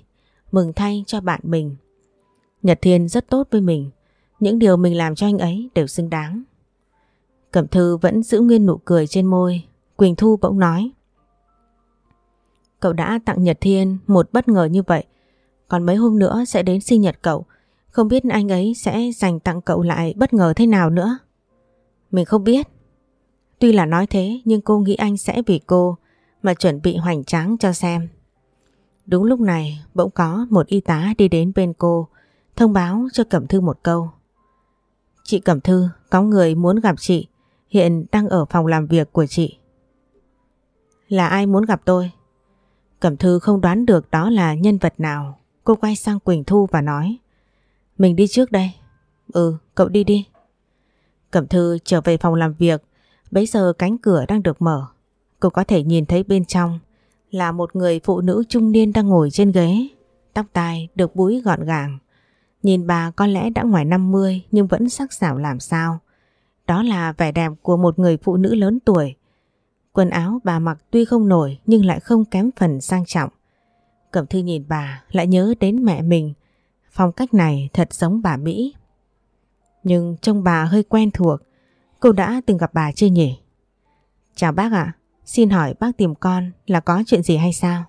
mừng thay cho bạn mình. Nhật Thiên rất tốt với mình, những điều mình làm cho anh ấy đều xứng đáng. Cẩm Thư vẫn giữ nguyên nụ cười trên môi, Quỳnh Thu bỗng nói. Cậu đã tặng Nhật Thiên một bất ngờ như vậy, còn mấy hôm nữa sẽ đến sinh nhật cậu, không biết anh ấy sẽ dành tặng cậu lại bất ngờ thế nào nữa. Mình không biết. Tuy là nói thế nhưng cô nghĩ anh sẽ vì cô mà chuẩn bị hoành tráng cho xem. Đúng lúc này bỗng có một y tá đi đến bên cô thông báo cho Cẩm Thư một câu. Chị Cẩm Thư có người muốn gặp chị hiện đang ở phòng làm việc của chị. Là ai muốn gặp tôi? Cẩm Thư không đoán được đó là nhân vật nào. Cô quay sang Quỳnh Thu và nói Mình đi trước đây. Ừ, cậu đi đi. Cẩm Thư trở về phòng làm việc. bây giờ cánh cửa đang được mở. Cô có thể nhìn thấy bên trong là một người phụ nữ trung niên đang ngồi trên ghế. Tóc tai được búi gọn gàng. Nhìn bà có lẽ đã ngoài 50 nhưng vẫn sắc sảo làm sao. Đó là vẻ đẹp của một người phụ nữ lớn tuổi. Quần áo bà mặc tuy không nổi, nhưng lại không kém phần sang trọng. Cẩm Thư nhìn bà, lại nhớ đến mẹ mình. Phong cách này thật giống bà Mỹ. Nhưng trông bà hơi quen thuộc. Cô đã từng gặp bà chưa nhỉ? Chào bác ạ. Xin hỏi bác tìm con là có chuyện gì hay sao?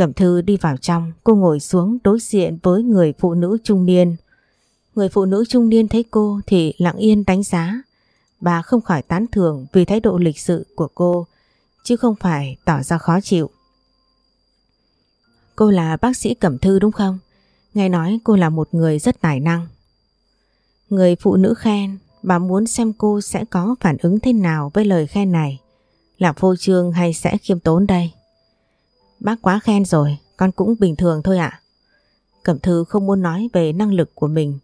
Cẩm Thư đi vào trong, cô ngồi xuống đối diện với người phụ nữ trung niên. Người phụ nữ trung niên thấy cô thì lặng yên đánh giá. Bà không khỏi tán thưởng vì thái độ lịch sự của cô, chứ không phải tỏ ra khó chịu. Cô là bác sĩ Cẩm Thư đúng không? Nghe nói cô là một người rất tài năng. Người phụ nữ khen, bà muốn xem cô sẽ có phản ứng thế nào với lời khen này. Là phô trương hay sẽ khiêm tốn đây? Bác quá khen rồi, con cũng bình thường thôi ạ. Cẩm Thư không muốn nói về năng lực của mình,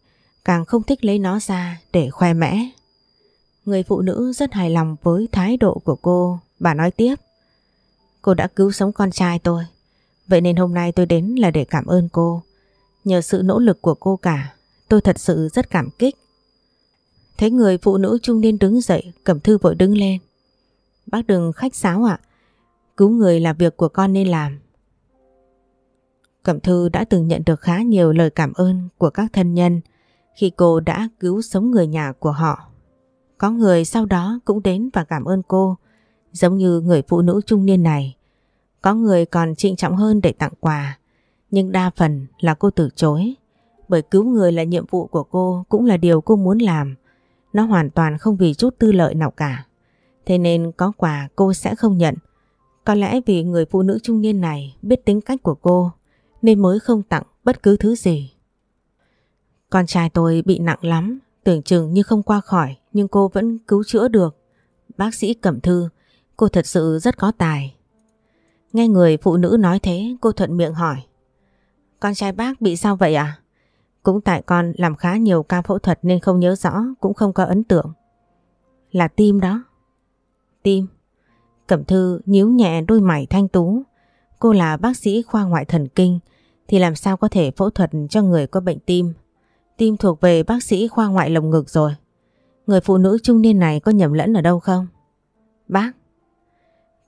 càng không thích lấy nó ra để khoe mẽ. Người phụ nữ rất hài lòng với thái độ của cô, bà nói tiếp. Cô đã cứu sống con trai tôi, vậy nên hôm nay tôi đến là để cảm ơn cô. Nhờ sự nỗ lực của cô cả, tôi thật sự rất cảm kích. Thấy người phụ nữ trung niên đứng dậy, Cẩm Thư vội đứng lên. Bác đừng khách sáo ạ, cứu người là việc của con nên làm. Cẩm Thư đã từng nhận được khá nhiều lời cảm ơn của các thân nhân khi cô đã cứu sống người nhà của họ. Có người sau đó cũng đến và cảm ơn cô, giống như người phụ nữ trung niên này. Có người còn trịnh trọng hơn để tặng quà, nhưng đa phần là cô từ chối. Bởi cứu người là nhiệm vụ của cô cũng là điều cô muốn làm. Nó hoàn toàn không vì chút tư lợi nào cả. Thế nên có quà cô sẽ không nhận. Có lẽ vì người phụ nữ trung niên này biết tính cách của cô nên mới không tặng bất cứ thứ gì. Con trai tôi bị nặng lắm, tưởng chừng như không qua khỏi nhưng cô vẫn cứu chữa được. Bác sĩ Cẩm Thư, cô thật sự rất có tài. Nghe người phụ nữ nói thế cô thuận miệng hỏi. Con trai bác bị sao vậy à? Cũng tại con làm khá nhiều ca phẫu thuật nên không nhớ rõ, cũng không có ấn tượng. Là tim đó. Tim. Cẩm Thư nhíu nhẹ đôi mày thanh tú. Cô là bác sĩ khoa ngoại thần kinh thì làm sao có thể phẫu thuật cho người có bệnh tim. Tim thuộc về bác sĩ khoa ngoại lồng ngực rồi. Người phụ nữ trung niên này có nhầm lẫn ở đâu không? Bác.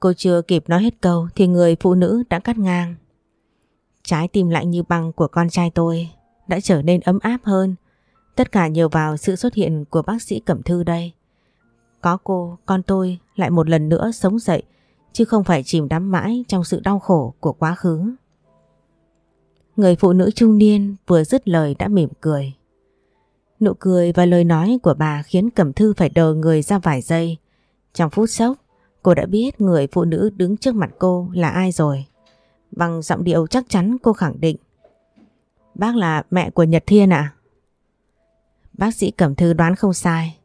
Cô chưa kịp nói hết câu thì người phụ nữ đã cắt ngang. Trái tim lạnh như băng của con trai tôi đã trở nên ấm áp hơn. Tất cả nhờ vào sự xuất hiện của bác sĩ Cẩm Thư đây. Có cô, con tôi lại một lần nữa sống dậy chứ không phải chìm đắm mãi trong sự đau khổ của quá khứ. Người phụ nữ trung niên vừa dứt lời đã mỉm cười. Nụ cười và lời nói của bà khiến Cẩm Thư phải đờ người ra vài giây. Trong phút sốc, cô đã biết người phụ nữ đứng trước mặt cô là ai rồi. Bằng giọng điệu chắc chắn cô khẳng định. Bác là mẹ của Nhật Thiên ạ? Bác sĩ Cẩm Thư đoán không sai.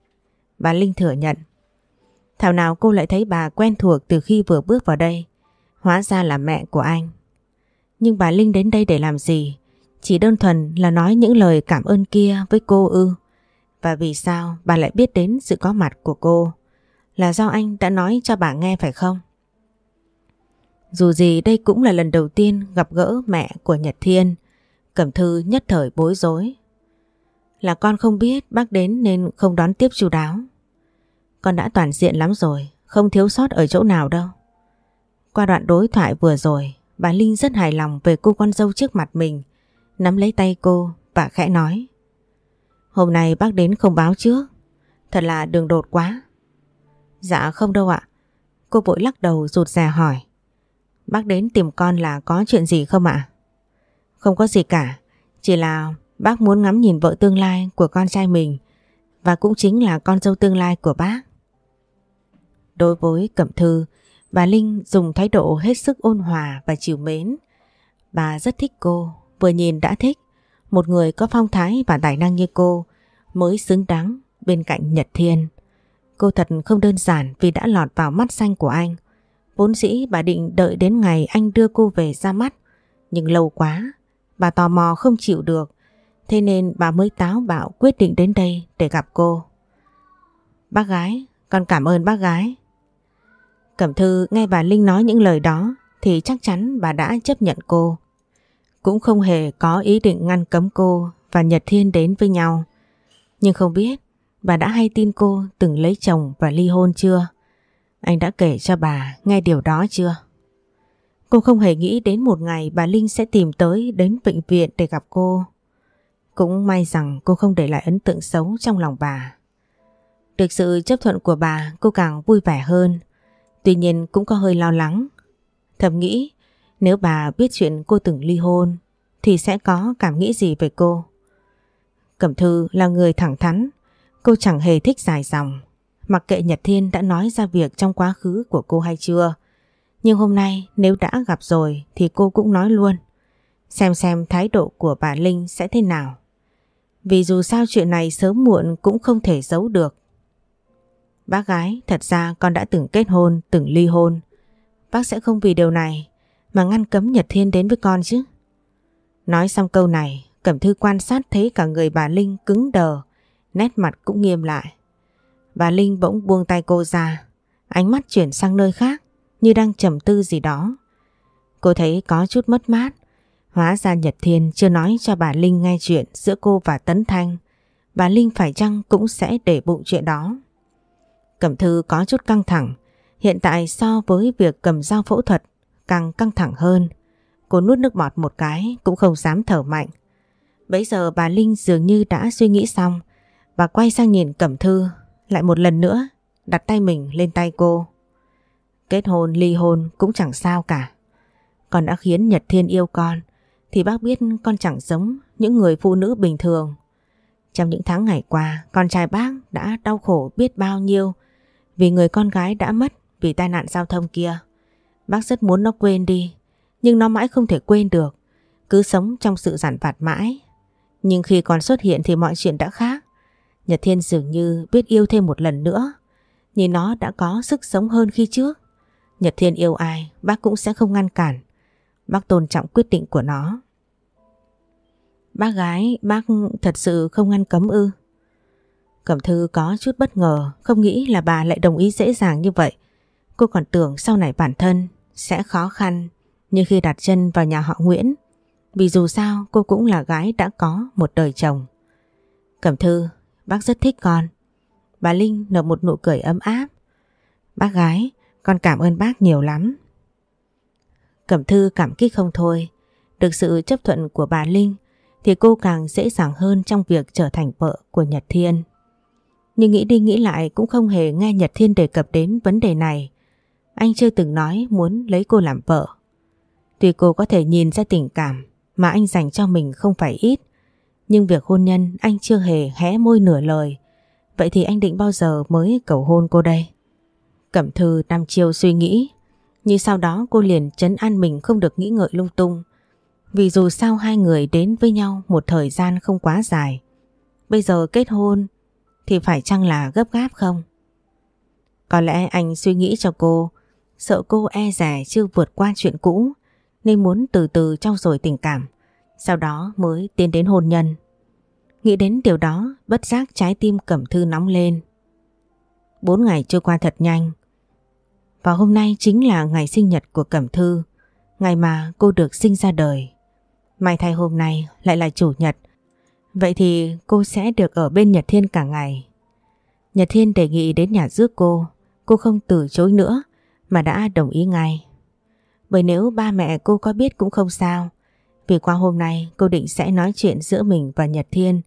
Bà Linh thừa nhận. Thảo nào cô lại thấy bà quen thuộc từ khi vừa bước vào đây. Hóa ra là mẹ của anh. Nhưng bà Linh đến đây để làm gì? Chỉ đơn thuần là nói những lời cảm ơn kia với cô ư. Và vì sao bà lại biết đến sự có mặt của cô? Là do anh đã nói cho bà nghe phải không? Dù gì đây cũng là lần đầu tiên gặp gỡ mẹ của Nhật Thiên. Cẩm Thư nhất thời bối rối. Là con không biết bác đến nên không đón tiếp chú đáo. Con đã toàn diện lắm rồi, không thiếu sót ở chỗ nào đâu. Qua đoạn đối thoại vừa rồi, bà Linh rất hài lòng về cô con dâu trước mặt mình, nắm lấy tay cô và khẽ nói. Hôm nay bác đến không báo trước, thật là đường đột quá. Dạ không đâu ạ. Cô vội lắc đầu rụt rè hỏi. Bác đến tìm con là có chuyện gì không ạ? Không có gì cả, chỉ là bác muốn ngắm nhìn vợ tương lai của con trai mình và cũng chính là con dâu tương lai của bác. Đối với Cẩm Thư, bà Linh dùng thái độ hết sức ôn hòa và chiều mến. Bà rất thích cô, vừa nhìn đã thích. Một người có phong thái và tài năng như cô mới xứng đáng bên cạnh Nhật Thiên. Cô thật không đơn giản vì đã lọt vào mắt xanh của anh. Vốn dĩ bà định đợi đến ngày anh đưa cô về ra mắt. Nhưng lâu quá, bà tò mò không chịu được. Thế nên bà mới táo bạo quyết định đến đây để gặp cô. Bác gái, con cảm ơn bác gái. Cẩm Thư nghe bà Linh nói những lời đó thì chắc chắn bà đã chấp nhận cô. Cũng không hề có ý định ngăn cấm cô và Nhật Thiên đến với nhau. Nhưng không biết bà đã hay tin cô từng lấy chồng và ly hôn chưa? Anh đã kể cho bà nghe điều đó chưa? Cô không hề nghĩ đến một ngày bà Linh sẽ tìm tới đến bệnh viện để gặp cô. Cũng may rằng cô không để lại ấn tượng xấu trong lòng bà. Được sự chấp thuận của bà, cô càng vui vẻ hơn. Tuy nhiên cũng có hơi lo lắng. Thầm nghĩ Nếu bà biết chuyện cô từng ly hôn thì sẽ có cảm nghĩ gì về cô? Cẩm Thư là người thẳng thắn, cô chẳng hề thích dài dòng. Mặc kệ Nhật Thiên đã nói ra việc trong quá khứ của cô hay chưa. Nhưng hôm nay nếu đã gặp rồi thì cô cũng nói luôn. Xem xem thái độ của bà Linh sẽ thế nào. Vì dù sao chuyện này sớm muộn cũng không thể giấu được. Bác gái, thật ra con đã từng kết hôn, từng ly hôn. Bác sẽ không vì điều này mà ngăn cấm Nhật Thiên đến với con chứ. Nói xong câu này, Cẩm Thư quan sát thấy cả người bà Linh cứng đờ, nét mặt cũng nghiêm lại. Bà Linh bỗng buông tay cô ra, ánh mắt chuyển sang nơi khác như đang trầm tư gì đó. Cô thấy có chút mất mát, hóa ra Nhật Thiên chưa nói cho bà Linh nghe chuyện giữa cô và Tấn Thanh. Bà Linh phải chăng cũng sẽ để bụng chuyện đó. Cẩm Thư có chút căng thẳng, hiện tại so với việc cầm dao phẫu thuật càng căng thẳng hơn. Cô nuốt nước bọt một cái cũng không dám thở mạnh. Bấy giờ bà Linh dường như đã suy nghĩ xong và quay sang nhìn Cẩm Thư lại một lần nữa đặt tay mình lên tay cô. Kết hôn ly hôn cũng chẳng sao cả. Con đã khiến Nhật Thiên yêu con thì bác biết con chẳng giống những người phụ nữ bình thường. Trong những tháng ngày qua con trai bác đã đau khổ biết bao nhiêu vì người con gái đã mất vì tai nạn giao thông kia. Bác rất muốn nó quên đi nhưng nó mãi không thể quên được. Cứ sống trong sự giản vặt mãi. Nhưng khi con xuất hiện thì mọi chuyện đã khác. Nhật Thiên dường như biết yêu thêm một lần nữa. Nhìn nó đã có sức sống hơn khi trước. Nhật Thiên yêu ai, bác cũng sẽ không ngăn cản. Bác tôn trọng quyết định của nó. Bác gái, bác thật sự không ngăn cấm ư. Cẩm Thư có chút bất ngờ, không nghĩ là bà lại đồng ý dễ dàng như vậy. Cô còn tưởng sau này bản thân sẽ khó khăn nhưng khi đặt chân vào nhà họ Nguyễn. Vì dù sao cô cũng là gái đã có một đời chồng. Cẩm Thư, bác rất thích con. Bà Linh nở một nụ cười ấm áp. Bác gái, con cảm ơn bác nhiều lắm. Cẩm Thư cảm kích không thôi. Được sự chấp thuận của bà Linh thì cô càng dễ dàng hơn trong việc trở thành vợ của Nhật Thiên. Nhưng nghĩ đi nghĩ lại cũng không hề nghe Nhật Thiên đề cập đến vấn đề này. Anh chưa từng nói muốn lấy cô làm vợ. Tuy cô có thể nhìn ra tình cảm mà anh dành cho mình không phải ít, nhưng việc hôn nhân anh chưa hề hé môi nửa lời. Vậy thì anh định bao giờ mới cầu hôn cô đây? Cẩm thư nằm chiều suy nghĩ, nhưng sau đó cô liền chấn an mình không được nghĩ ngợi lung tung. Vì dù sao hai người đến với nhau một thời gian không quá dài. Bây giờ kết hôn thì phải chăng là gấp gáp không? Có lẽ anh suy nghĩ cho cô, sợ cô e rẻ chưa vượt qua chuyện cũ nên muốn từ từ trau dồi tình cảm, sau đó mới tiến đến hôn nhân. Nghĩ đến điều đó, bất giác trái tim Cẩm Thư nóng lên. Bốn ngày trôi qua thật nhanh. Và hôm nay chính là ngày sinh nhật của Cẩm Thư, ngày mà cô được sinh ra đời. May thay hôm nay lại là chủ nhật, vậy thì cô sẽ được ở bên Nhật Thiên cả ngày. Nhật Thiên đề nghị đến nhà rước cô, cô không từ chối nữa mà đã đồng ý ngay. Bởi nếu ba mẹ cô có biết cũng không sao. Vì qua hôm nay cô định sẽ nói chuyện giữa mình và Nhật Thiên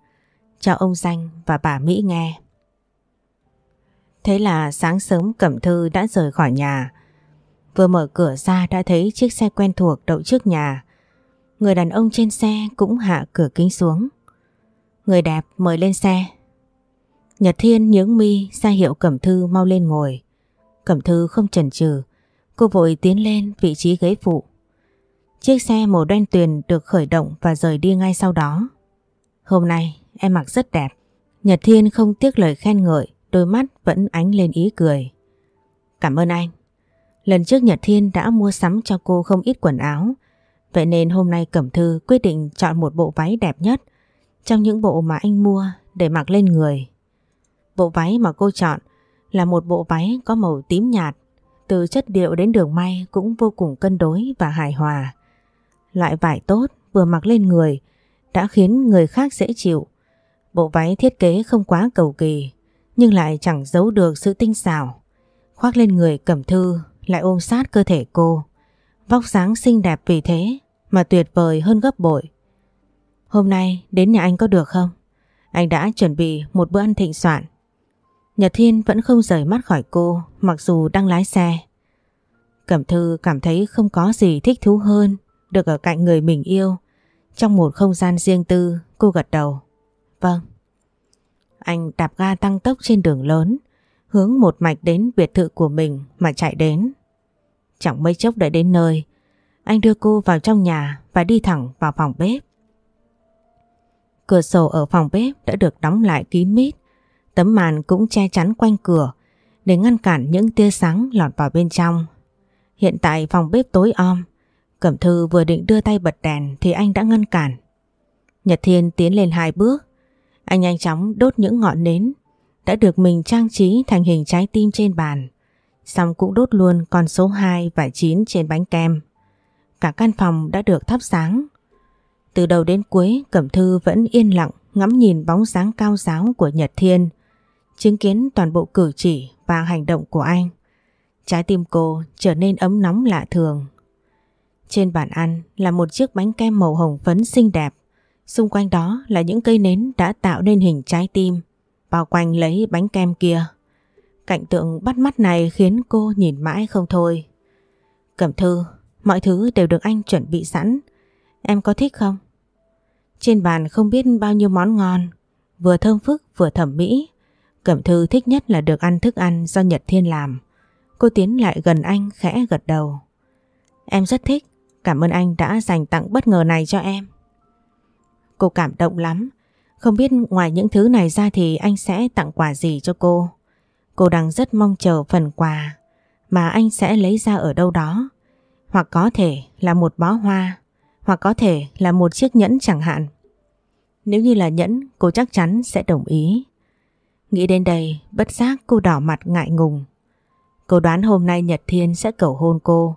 cho ông Danh và bà Mỹ nghe. Thế là sáng sớm Cẩm Thư đã rời khỏi nhà. Vừa mở cửa ra đã thấy chiếc xe quen thuộc đậu trước nhà. Người đàn ông trên xe cũng hạ cửa kính xuống. Người đẹp mời lên xe. Nhật Thiên nhướng mi ra hiệu Cẩm Thư mau lên ngồi. Cẩm Thư không chần chừ Cô vội tiến lên vị trí ghế phụ. Chiếc xe màu đen tuyền được khởi động và rời đi ngay sau đó. Hôm nay em mặc rất đẹp. Nhật Thiên không tiếc lời khen ngợi, đôi mắt vẫn ánh lên ý cười. Cảm ơn anh. Lần trước Nhật Thiên đã mua sắm cho cô không ít quần áo, vậy nên hôm nay Cẩm Thư quyết định chọn một bộ váy đẹp nhất trong những bộ mà anh mua để mặc lên người. Bộ váy mà cô chọn là một bộ váy có màu tím nhạt, từ chất điệu đến đường may cũng vô cùng cân đối và hài hòa. Loại vải tốt vừa mặc lên người đã khiến người khác dễ chịu. Bộ váy thiết kế không quá cầu kỳ, nhưng lại chẳng giấu được sự tinh xảo. Khoác lên người cẩm thư lại ôm sát cơ thể cô. Vóc dáng xinh đẹp vì thế mà tuyệt vời hơn gấp bội. Hôm nay đến nhà anh có được không? Anh đã chuẩn bị một bữa ăn thịnh soạn Nhật Thiên vẫn không rời mắt khỏi cô mặc dù đang lái xe. Cẩm Thư cảm thấy không có gì thích thú hơn được ở cạnh người mình yêu. Trong một không gian riêng tư, cô gật đầu. Vâng. Anh đạp ga tăng tốc trên đường lớn, hướng một mạch đến biệt thự của mình mà chạy đến. Chẳng mấy chốc đã đến nơi, anh đưa cô vào trong nhà và đi thẳng vào phòng bếp. Cửa sổ ở phòng bếp đã được đóng lại kín mít, tấm màn cũng che chắn quanh cửa để ngăn cản những tia sáng lọt vào bên trong. Hiện tại phòng bếp tối om, Cẩm Thư vừa định đưa tay bật đèn thì anh đã ngăn cản. Nhật Thiên tiến lên hai bước, anh nhanh chóng đốt những ngọn nến đã được mình trang trí thành hình trái tim trên bàn. Xong cũng đốt luôn con số 2 và 9 trên bánh kem. Cả căn phòng đã được thắp sáng. Từ đầu đến cuối Cẩm Thư vẫn yên lặng ngắm nhìn bóng dáng cao giáo của Nhật Thiên. Chứng kiến toàn bộ cử chỉ và hành động của anh. Trái tim cô trở nên ấm nóng lạ thường. Trên bàn ăn là một chiếc bánh kem màu hồng phấn xinh đẹp. Xung quanh đó là những cây nến đã tạo nên hình trái tim, bao quanh lấy bánh kem kia. Cảnh tượng bắt mắt này khiến cô nhìn mãi không thôi. Cẩm thư, mọi thứ đều được anh chuẩn bị sẵn. Em có thích không? Trên bàn không biết bao nhiêu món ngon, vừa thơm phức vừa thẩm mỹ. Cẩm thư thích nhất là được ăn thức ăn do Nhật Thiên làm. Cô tiến lại gần anh khẽ gật đầu. Em rất thích, cảm ơn anh đã dành tặng bất ngờ này cho em. Cô cảm động lắm, không biết ngoài những thứ này ra thì anh sẽ tặng quà gì cho cô. Cô đang rất mong chờ phần quà mà anh sẽ lấy ra ở đâu đó. Hoặc có thể là một bó hoa, hoặc có thể là một chiếc nhẫn chẳng hạn. Nếu như là nhẫn, cô chắc chắn sẽ đồng ý. Nghĩ đến đây, bất giác cô đỏ mặt ngại ngùng. Cô đoán hôm nay Nhật Thiên sẽ cầu hôn cô,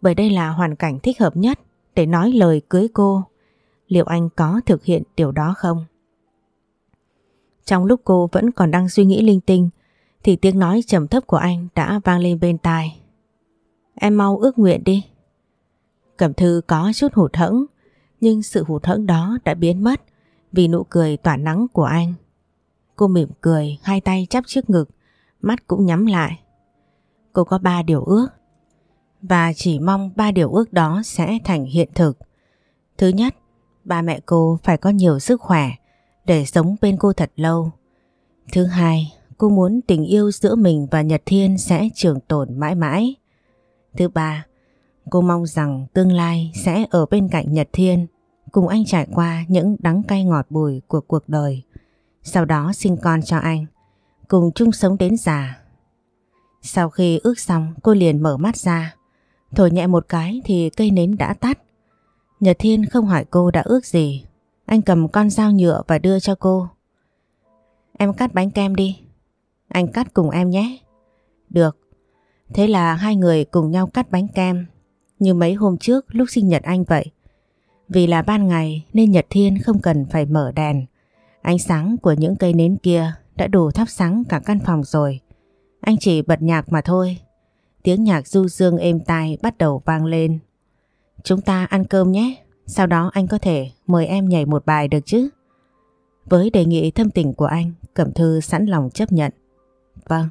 bởi đây là hoàn cảnh thích hợp nhất để nói lời cưới cô. Liệu anh có thực hiện điều đó không? Trong lúc cô vẫn còn đang suy nghĩ linh tinh, thì tiếng nói trầm thấp của anh đã vang lên bên tai. Em mau ước nguyện đi. Cẩm thư có chút hụt hẫng, nhưng sự hụt hẫng đó đã biến mất vì nụ cười tỏa nắng của anh. Cô mỉm cười, hai tay chắp trước ngực, mắt cũng nhắm lại. Cô có ba điều ước và chỉ mong ba điều ước đó sẽ thành hiện thực. Thứ nhất, ba mẹ cô phải có nhiều sức khỏe để sống bên cô thật lâu. Thứ hai, cô muốn tình yêu giữa mình và Nhật Thiên sẽ trường tồn mãi mãi. Thứ ba, cô mong rằng tương lai sẽ ở bên cạnh Nhật Thiên cùng anh trải qua những đắng cay ngọt bùi của cuộc đời. Sau đó sinh con cho anh, cùng chung sống đến già. Sau khi ước xong cô liền mở mắt ra, thổi nhẹ một cái thì cây nến đã tắt. Nhật Thiên không hỏi cô đã ước gì, anh cầm con dao nhựa và đưa cho cô. Em cắt bánh kem đi. Anh cắt cùng em nhé. Được. Thế là hai người cùng nhau cắt bánh kem. Như mấy hôm trước lúc sinh nhật anh vậy. Vì là ban ngày nên Nhật Thiên không cần phải mở đèn. Ánh sáng của những cây nến kia đã đủ thắp sáng cả căn phòng rồi. Anh chỉ bật nhạc mà thôi. Tiếng nhạc du dương êm tai bắt đầu vang lên. Chúng ta ăn cơm nhé. Sau đó anh có thể mời em nhảy một bài được chứ? Với đề nghị thâm tình của anh, Cẩm Thư sẵn lòng chấp nhận. Vâng.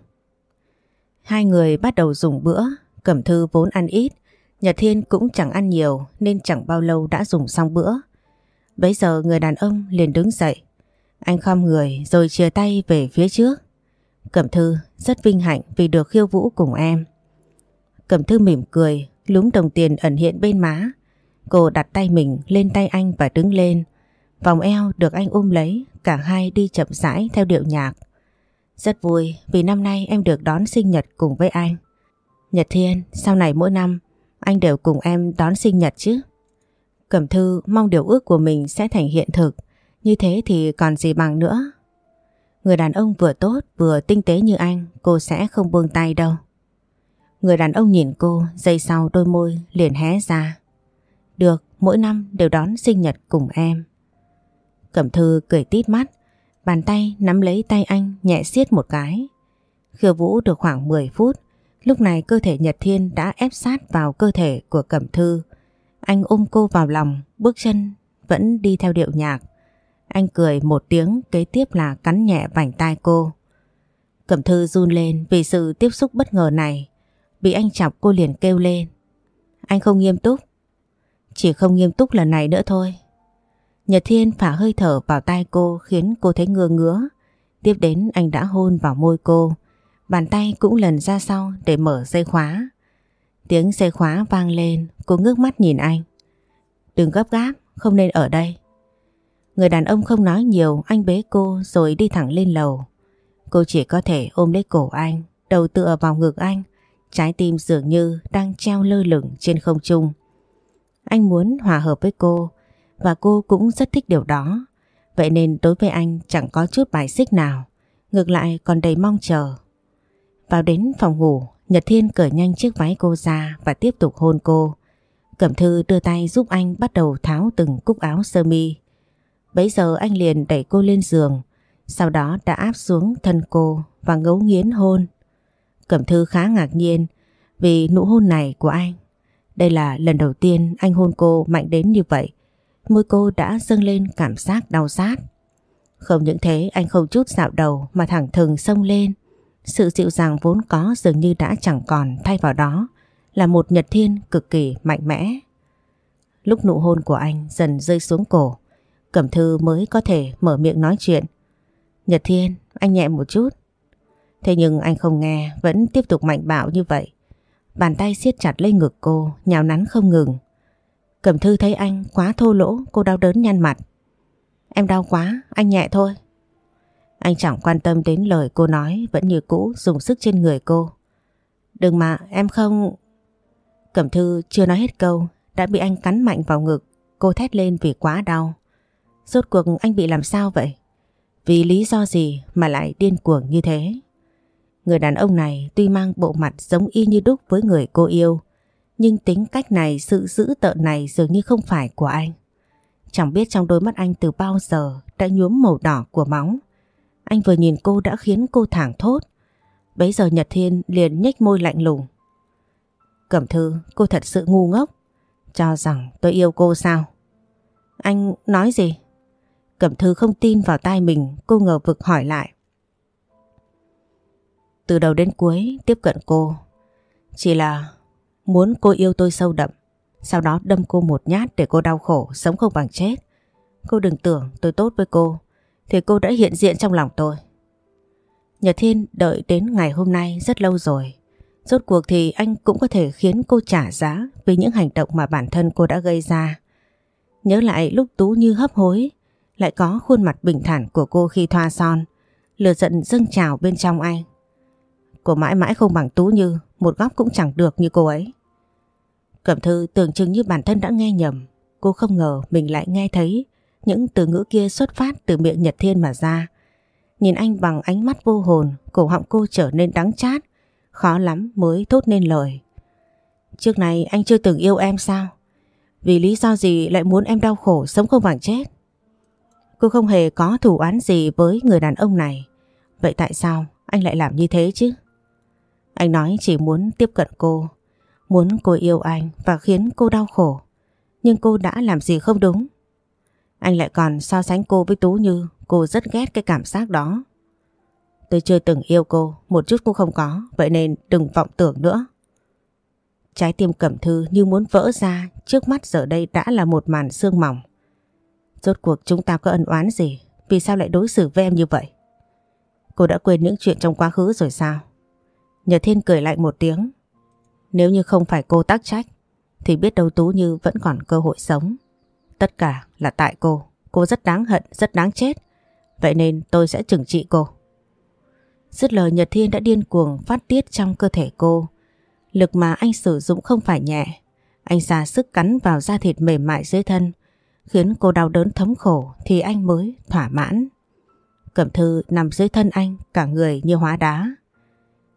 Hai người bắt đầu dùng bữa, Cẩm Thư vốn ăn ít, Nhật Thiên cũng chẳng ăn nhiều nên chẳng bao lâu đã dùng xong bữa. Bấy giờ người đàn ông liền đứng dậy. Anh khom người rồi chia tay về phía trước. Cẩm Thư rất vinh hạnh vì được khiêu vũ cùng em. Cẩm Thư mỉm cười, lúm đồng tiền ẩn hiện bên má. Cô đặt tay mình lên tay anh và đứng lên. Vòng eo được anh ôm lấy, cả hai đi chậm rãi theo điệu nhạc. Rất vui vì năm nay em được đón sinh nhật cùng với anh. Nhật Thiên, sau này mỗi năm anh đều cùng em đón sinh nhật chứ. Cẩm Thư mong điều ước của mình sẽ thành hiện thực. Như thế thì còn gì bằng nữa. Người đàn ông vừa tốt vừa tinh tế như anh cô sẽ không buông tay đâu. Người đàn ông nhìn cô giây sau đôi môi liền hé ra. Được, mỗi năm đều đón sinh nhật cùng em. Cẩm Thư cười tít mắt, bàn tay nắm lấy tay anh nhẹ siết một cái. Khiêu vũ được khoảng 10 phút, lúc này cơ thể Nhật Thiên đã ép sát vào cơ thể của Cẩm Thư. Anh ôm cô vào lòng, bước chân vẫn đi theo điệu nhạc. Anh cười một tiếng kế tiếp là cắn nhẹ vành tai cô. Cẩm Thư run lên vì sự tiếp xúc bất ngờ này. Bị anh chọc cô liền kêu lên. Anh không nghiêm túc. Chỉ không nghiêm túc lần này nữa thôi. Nhật Thiên phả hơi thở vào tai cô khiến cô thấy ngơ ngứa. Tiếp đến anh đã hôn vào môi cô. Bàn tay cũng lần ra sau để mở dây khóa. Tiếng dây khóa vang lên, cô ngước mắt nhìn anh. Đừng gấp gáp, không nên ở đây. Người đàn ông không nói nhiều, anh bế cô rồi đi thẳng lên lầu. Cô chỉ có thể ôm lấy cổ anh, đầu tựa vào ngực anh, trái tim dường như đang treo lơ lửng trên không trung. Anh muốn hòa hợp với cô và cô cũng rất thích điều đó. Vậy nên đối với anh chẳng có chút bài xích nào, ngược lại còn đầy mong chờ. Vào đến phòng ngủ, Nhật Thiên cởi nhanh chiếc váy cô ra và tiếp tục hôn cô. Cẩm Thư đưa tay giúp anh bắt đầu tháo từng cúc áo sơ mi. Bấy giờ anh liền đẩy cô lên giường, sau đó đã áp xuống thân cô và ngấu nghiến hôn. Cẩm Thư khá ngạc nhiên vì nụ hôn này của anh. Đây là lần đầu tiên anh hôn cô mạnh đến như vậy. Môi cô đã dâng lên cảm giác đau rát. Không những thế anh không chút dạo đầu mà thẳng thừng xông lên. Sự dịu dàng vốn có dường như đã chẳng còn thay vào đó là một nhật thiên cực kỳ mạnh mẽ. Lúc nụ hôn của anh dần rơi xuống cổ, Cẩm Thư mới có thể mở miệng nói chuyện. Nhật Thiên, anh nhẹ một chút. Thế nhưng anh không nghe, vẫn tiếp tục mạnh bạo như vậy. Bàn tay siết chặt lấy ngực cô, nhào nắn không ngừng. Cẩm Thư thấy anh quá thô lỗ, cô đau đớn nhăn mặt. Em đau quá, anh nhẹ thôi. Anh chẳng quan tâm đến lời cô nói, vẫn như cũ dùng sức trên người cô. Đừng mà, em không... Cẩm Thư chưa nói hết câu, đã bị anh cắn mạnh vào ngực. Cô thét lên vì quá đau. Rốt cuộc anh bị làm sao vậy? Vì lý do gì mà lại điên cuồng như thế? Người đàn ông này tuy mang bộ mặt giống y như đúc với người cô yêu, nhưng tính cách này, sự dữ tợn này dường như không phải của anh. Chẳng biết trong đôi mắt anh từ bao giờ đã nhuốm màu đỏ của máu. Anh vừa nhìn cô đã khiến cô thảng thốt. Bấy giờ Nhật Thiên liền nhếch môi lạnh lùng. Cẩm Thư, cô thật sự ngu ngốc. Cho rằng tôi yêu cô sao? Anh nói gì? Cẩm Thư không tin vào tai mình, cô ngờ vực hỏi lại. Từ đầu đến cuối tiếp cận cô, chỉ là muốn cô yêu tôi sâu đậm, sau đó đâm cô một nhát để cô đau khổ, sống không bằng chết. Cô đừng tưởng tôi tốt với cô, thì cô đã hiện diện trong lòng tôi. Nhật Thiên đợi đến ngày hôm nay rất lâu rồi. Rốt cuộc thì anh cũng có thể khiến cô trả giá vì những hành động mà bản thân cô đã gây ra. Nhớ lại lúc Tú Như hấp hối, lại có khuôn mặt bình thản của cô khi thoa son, lửa giận dâng trào bên trong anh. Cô mãi mãi không bằng Tú Như, một góc cũng chẳng được như cô ấy. Cẩm Thư tưởng chừng như bản thân đã nghe nhầm, cô không ngờ mình lại nghe thấy những từ ngữ kia xuất phát từ miệng Nhật Thiên mà ra. Nhìn anh bằng ánh mắt vô hồn, cổ họng cô trở nên đắng chát, khó lắm mới thốt nên lời. Trước này anh chưa từng yêu em sao? Vì lý do gì lại muốn em đau khổ sống không bằng chết? Cô không hề có thủ án gì với người đàn ông này. Vậy tại sao anh lại làm như thế chứ? Anh nói chỉ muốn tiếp cận cô, muốn cô yêu anh và khiến cô đau khổ. Nhưng cô đã làm gì không đúng? Anh lại còn so sánh cô với Tú Như, cô rất ghét cái cảm giác đó. Tôi chưa từng yêu cô, một chút cũng không có, vậy nên đừng vọng tưởng nữa. Trái tim cẩm thư như muốn vỡ ra, trước mắt giờ đây đã là một màn sương mỏng. Rốt cuộc chúng ta có ân oán gì, vì sao lại đối xử với em như vậy? Cô đã quên những chuyện trong quá khứ rồi sao? Nhật Thiên cười lạnh một tiếng. Nếu như không phải cô tác trách, thì biết đâu Tú Như vẫn còn cơ hội sống. Tất cả là tại cô. Cô rất đáng hận, rất đáng chết. Vậy nên tôi sẽ trừng trị cô. Dứt lời Nhật Thiên đã điên cuồng phát tiết trong cơ thể cô. Lực mà anh sử dụng không phải nhẹ. Anh ra sức cắn vào da thịt mềm mại dưới thân, khiến cô đau đớn thấm khổ thì anh mới thỏa mãn. Cẩm thư nằm dưới thân anh, cả người như hóa đá.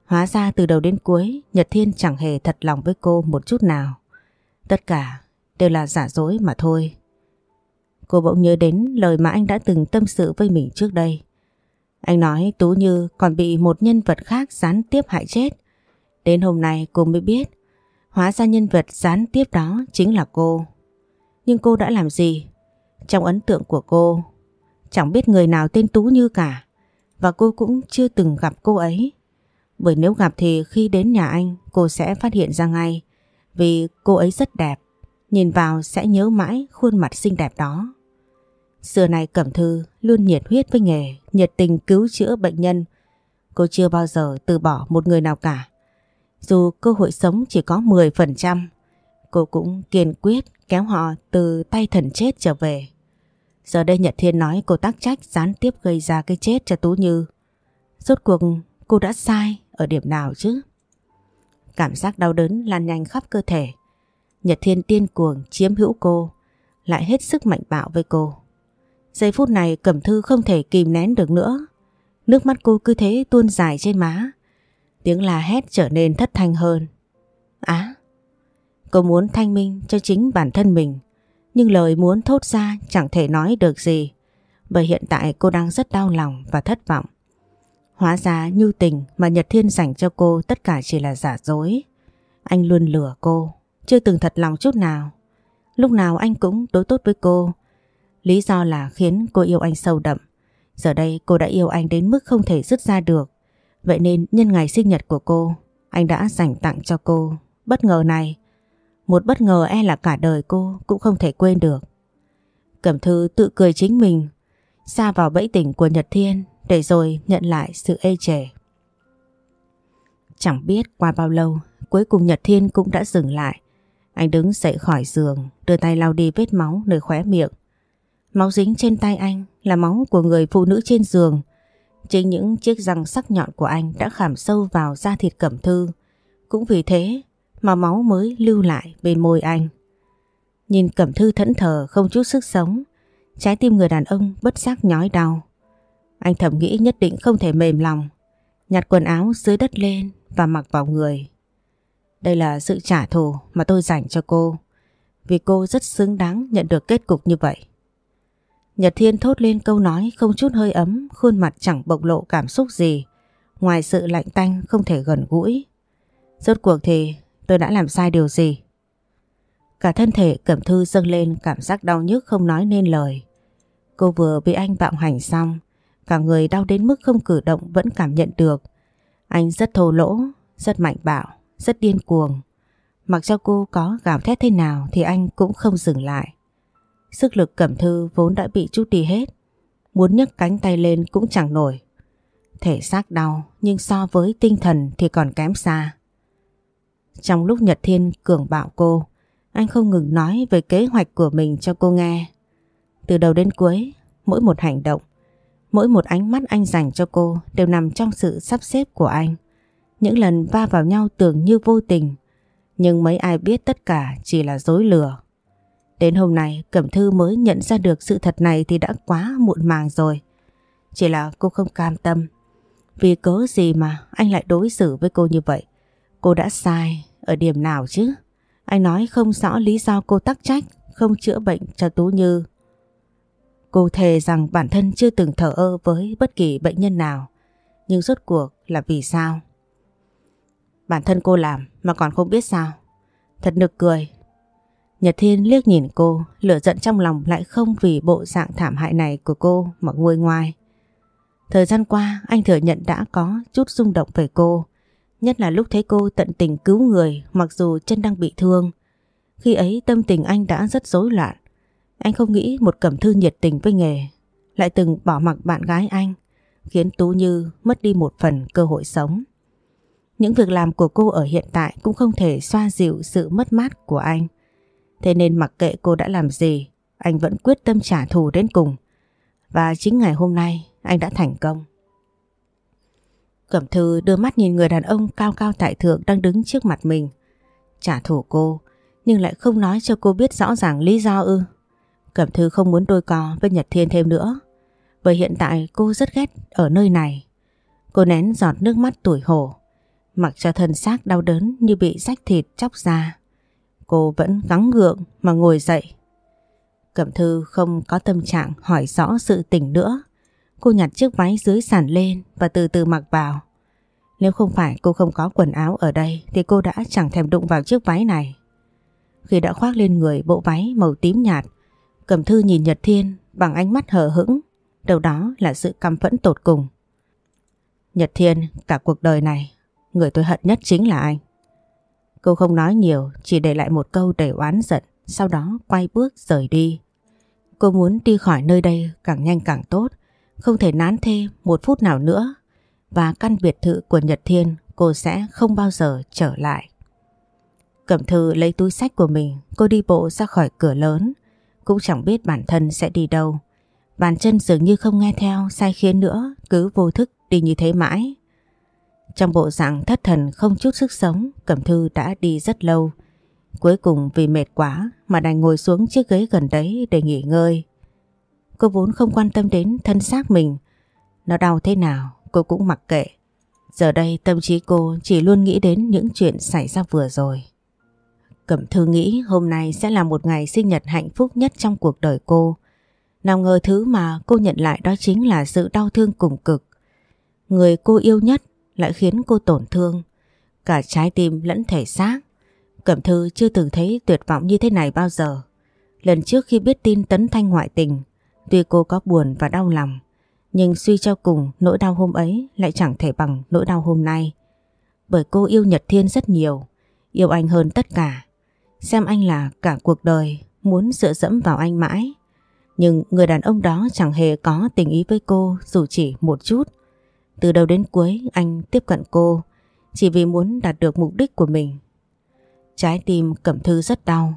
Hóa ra từ đầu đến cuối, Nhật Thiên chẳng hề thật lòng với cô một chút nào. Tất cả đều là giả dối mà thôi. Cô bỗng nhớ đến lời mà anh đã từng tâm sự với mình trước đây. Anh nói Tú Như còn bị một nhân vật khác gián tiếp hại chết. Đến hôm nay cô mới biết, hóa ra nhân vật gián tiếp đó chính là cô. Nhưng cô đã làm gì? Trong ấn tượng của cô, chẳng biết người nào tên Tú Như cả. Và cô cũng chưa từng gặp cô ấy. Bởi nếu gặp thì khi đến nhà anh cô sẽ phát hiện ra ngay vì cô ấy rất đẹp. Nhìn vào sẽ nhớ mãi khuôn mặt xinh đẹp đó. Xưa này Cẩm Thư luôn nhiệt huyết với nghề, nhiệt tình cứu chữa bệnh nhân. Cô chưa bao giờ từ bỏ một người nào cả. Dù cơ hội sống chỉ có 10%, cô cũng kiên quyết kéo họ từ tay thần chết trở về. Giờ đây Nhật Thiên nói cô tác trách gián tiếp gây ra cái chết cho Tú Như. Rốt cuộc cô đã sai ở điểm nào chứ? Cảm giác đau đớn lan nhanh khắp cơ thể. Nhật Thiên tiên cuồng chiếm hữu cô, lại hết sức mạnh bạo với cô. Giây phút này Cẩm Thư không thể kìm nén được nữa. Nước mắt cô cứ thế tuôn dài trên má. Tiếng la hét trở nên thất thanh hơn. Á! cô muốn thanh minh cho chính bản thân mình. Nhưng lời muốn thốt ra chẳng thể nói được gì. Bởi hiện tại cô đang rất đau lòng và thất vọng. Hóa ra nhu tình mà Nhật Thiên dành cho cô tất cả chỉ là giả dối. Anh luôn lừa cô, chưa từng thật lòng chút nào. Lúc nào anh cũng đối tốt với cô. Lý do là khiến cô yêu anh sâu đậm. Giờ đây cô đã yêu anh đến mức không thể dứt ra được. Vậy nên nhân ngày sinh nhật của cô, anh đã dành tặng cho cô. Bất ngờ này, một bất ngờ e là cả đời cô cũng không thể quên được. Cẩm Thư tự cười chính mình, xa vào bẫy tỉnh của Nhật Thiên để rồi nhận lại sự ê chề. Chẳng biết qua bao lâu, cuối cùng Nhật Thiên cũng đã dừng lại. Anh đứng dậy khỏi giường, đưa tay lau đi vết máu nơi khóe miệng. Máu dính trên tay anh là máu của người phụ nữ trên giường. Chính những chiếc răng sắc nhọn của anh đã khảm sâu vào da thịt cẩm thư. Cũng vì thế mà máu mới lưu lại bên môi anh. Nhìn cẩm thư thẫn thờ không chút sức sống, trái tim người đàn ông bất giác nhói đau. Anh thầm nghĩ nhất định không thể mềm lòng, nhặt quần áo dưới đất lên và mặc vào người. Đây là sự trả thù mà tôi dành cho cô, vì cô rất xứng đáng nhận được kết cục như vậy. Nhật Thiên thốt lên câu nói không chút hơi ấm, khuôn mặt chẳng bộc lộ cảm xúc gì, ngoài sự lạnh tanh không thể gần gũi. Rốt cuộc thì tôi đã làm sai điều gì? Cả thân thể Cẩm Thư dâng lên cảm giác đau nhức không nói nên lời. Cô vừa bị anh bạo hành xong, cả người đau đến mức không cử động vẫn cảm nhận được. Anh rất thô lỗ, rất mạnh bạo, rất điên cuồng. Mặc cho cô có gào thét thế nào thì anh cũng không dừng lại. Sức lực Cẩm Thư vốn đã bị chút đi hết. Muốn nhấc cánh tay lên cũng chẳng nổi. Thể xác đau nhưng so với tinh thần thì còn kém xa. Trong lúc Nhật Thiên cường bạo cô, anh không ngừng nói về kế hoạch của mình cho cô nghe. Từ đầu đến cuối, mỗi một hành động, mỗi một ánh mắt anh dành cho cô đều nằm trong sự sắp xếp của anh. Những lần va vào nhau tưởng như vô tình, nhưng mấy ai biết tất cả chỉ là dối lừa. Đến hôm nay, Cẩm Thư mới nhận ra được sự thật này thì đã quá muộn màng rồi. Chỉ là cô không cam tâm. Vì cớ gì mà anh lại đối xử với cô như vậy? Cô đã sai ở điểm nào chứ? Anh nói không rõ lý do cô tắc trách, không chữa bệnh cho Tú Như. Cô thề rằng bản thân chưa từng thở ơ với bất kỳ bệnh nhân nào. Nhưng rốt cuộc là vì sao? Bản thân cô làm mà còn không biết sao. Thật nực cười. Nhật Thiên liếc nhìn cô, lửa giận trong lòng lại không vì bộ dạng thảm hại này của cô mà nguôi ngoai. Thời gian qua anh thừa nhận đã có chút rung động về cô. Nhất là lúc thấy cô tận tình cứu người mặc dù chân đang bị thương. Khi ấy tâm tình anh đã rất rối loạn. Anh không nghĩ một cẩm thư nhiệt tình với nghề lại từng bỏ mặc bạn gái anh khiến Tú Như mất đi một phần cơ hội sống. Những việc làm của cô ở hiện tại cũng không thể xoa dịu sự mất mát của anh. Thế nên mặc kệ cô đã làm gì, anh vẫn quyết tâm trả thù đến cùng. Và chính ngày hôm nay anh đã thành công. Cẩm Thư đưa mắt nhìn người đàn ông cao cao tại thượng đang đứng trước mặt mình. Trả thù cô, nhưng lại không nói cho cô biết rõ ràng lý do ư. Cẩm Thư không muốn đôi co với Nhật Thiên thêm nữa. Bởi hiện tại cô rất ghét ở nơi này. Cô nén giọt nước mắt tuổi hổ. Mặc cho thân xác đau đớn như bị rách thịt chóc ra. Cô vẫn gắng gượng mà ngồi dậy. Cẩm Thư không có tâm trạng hỏi rõ sự tình nữa. Cô nhặt chiếc váy dưới sàn lên và từ từ mặc vào. Nếu không phải cô không có quần áo ở đây thì cô đã chẳng thèm đụng vào chiếc váy này. Khi đã khoác lên người bộ váy màu tím nhạt, Cẩm Thư nhìn Nhật Thiên bằng ánh mắt hờ hững, đầu đó là sự căm phẫn tột cùng. Nhật Thiên, cả cuộc đời này người tôi hận nhất chính là anh. Cô không nói nhiều, chỉ để lại một câu đầy oán giận, sau đó quay bước rời đi. Cô muốn đi khỏi nơi đây càng nhanh càng tốt, không thể nán thêm một phút nào nữa và căn biệt thự của Nhật Thiên cô sẽ không bao giờ trở lại. Cẩm thư lấy túi sách của mình, cô đi bộ ra khỏi cửa lớn, cũng chẳng biết bản thân sẽ đi đâu. Bàn chân dường như không nghe theo, sai khiến nữa, cứ vô thức đi như thế mãi. Trong bộ dạng thất thần không chút sức sống, Cẩm Thư đã đi rất lâu. Cuối cùng vì mệt quá mà đành ngồi xuống chiếc ghế gần đấy để nghỉ ngơi. Cô vốn không quan tâm đến thân xác mình. Nó đau thế nào cô cũng mặc kệ. Giờ đây tâm trí cô chỉ luôn nghĩ đến những chuyện xảy ra vừa rồi. Cẩm Thư nghĩ hôm nay sẽ là một ngày sinh nhật hạnh phúc nhất trong cuộc đời cô. Nào ngờ thứ mà cô nhận lại đó chính là sự đau thương cùng cực. Người cô yêu nhất lại khiến cô tổn thương. Cả trái tim lẫn thể xác. Cẩm Thư chưa từng thấy tuyệt vọng như thế này bao giờ. Lần trước khi biết tin Tấn Thanh ngoại tình, tuy cô có buồn và đau lòng, nhưng suy cho cùng nỗi đau hôm ấy lại chẳng thể bằng nỗi đau hôm nay. Bởi cô yêu Nhật Thiên rất nhiều, yêu anh hơn tất cả. Xem anh là cả cuộc đời, muốn dựa dẫm vào anh mãi. Nhưng người đàn ông đó chẳng hề có tình ý với cô dù chỉ một chút. Từ đầu đến cuối anh tiếp cận cô chỉ vì muốn đạt được mục đích của mình. Trái tim Cẩm Thư rất đau.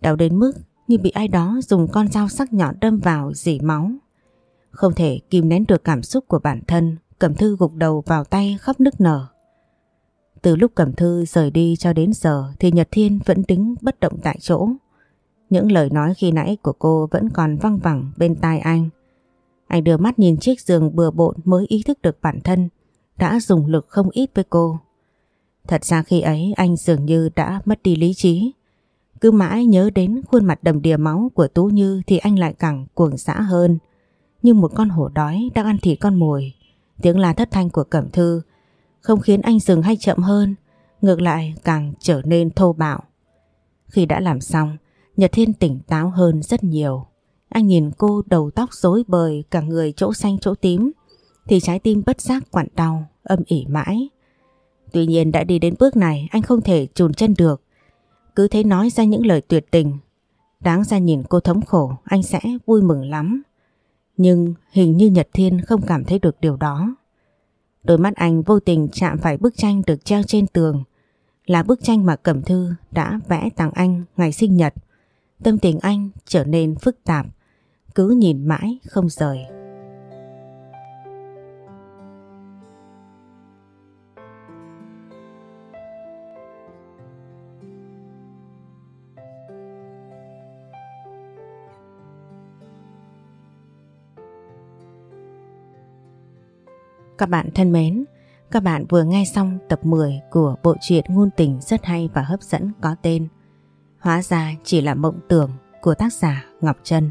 Đau đến mức như bị ai đó dùng con dao sắc nhọn đâm vào dỉ máu. Không thể kìm nén được cảm xúc của bản thân, Cẩm Thư gục đầu vào tay khóc nức nở. Từ lúc Cẩm Thư rời đi cho đến giờ thì Nhật Thiên vẫn đứng bất động tại chỗ. Những lời nói khi nãy của cô vẫn còn văng vẳng bên tai anh. Anh đưa mắt nhìn chiếc giường bừa bộn mới ý thức được bản thân đã dùng lực không ít với cô. Thật ra khi ấy anh dường như đã mất đi lý trí. Cứ mãi nhớ đến khuôn mặt đầm đìa máu của Tú Như thì anh lại càng cuồng dã hơn. Như một con hổ đói đang ăn thịt con mồi. Tiếng la thất thanh của Cẩm Thư không khiến anh dừng hay chậm hơn, ngược lại càng trở nên thô bạo. Khi đã làm xong, Nhật Thiên tỉnh táo hơn rất nhiều. Anh nhìn cô đầu tóc rối bời cả người chỗ xanh chỗ tím thì trái tim bất giác quặn đau, âm ỉ mãi. Tuy nhiên đã đi đến bước này anh không thể chùn chân được. Cứ thế nói ra những lời tuyệt tình. Đáng ra nhìn cô thống khổ anh sẽ vui mừng lắm. Nhưng hình như Nhật Thiên không cảm thấy được điều đó. Đôi mắt anh vô tình chạm phải bức tranh được treo trên tường. Là bức tranh mà Cẩm Thư đã vẽ tặng anh ngày sinh nhật. Tâm tình anh trở nên phức tạp, cứ nhìn mãi không rời. Các bạn thân mến, các bạn vừa nghe xong tập 10 của bộ truyện ngôn tình rất hay và hấp dẫn có tên Hóa ra chỉ là mộng tưởng của tác giả Ngọc Trân.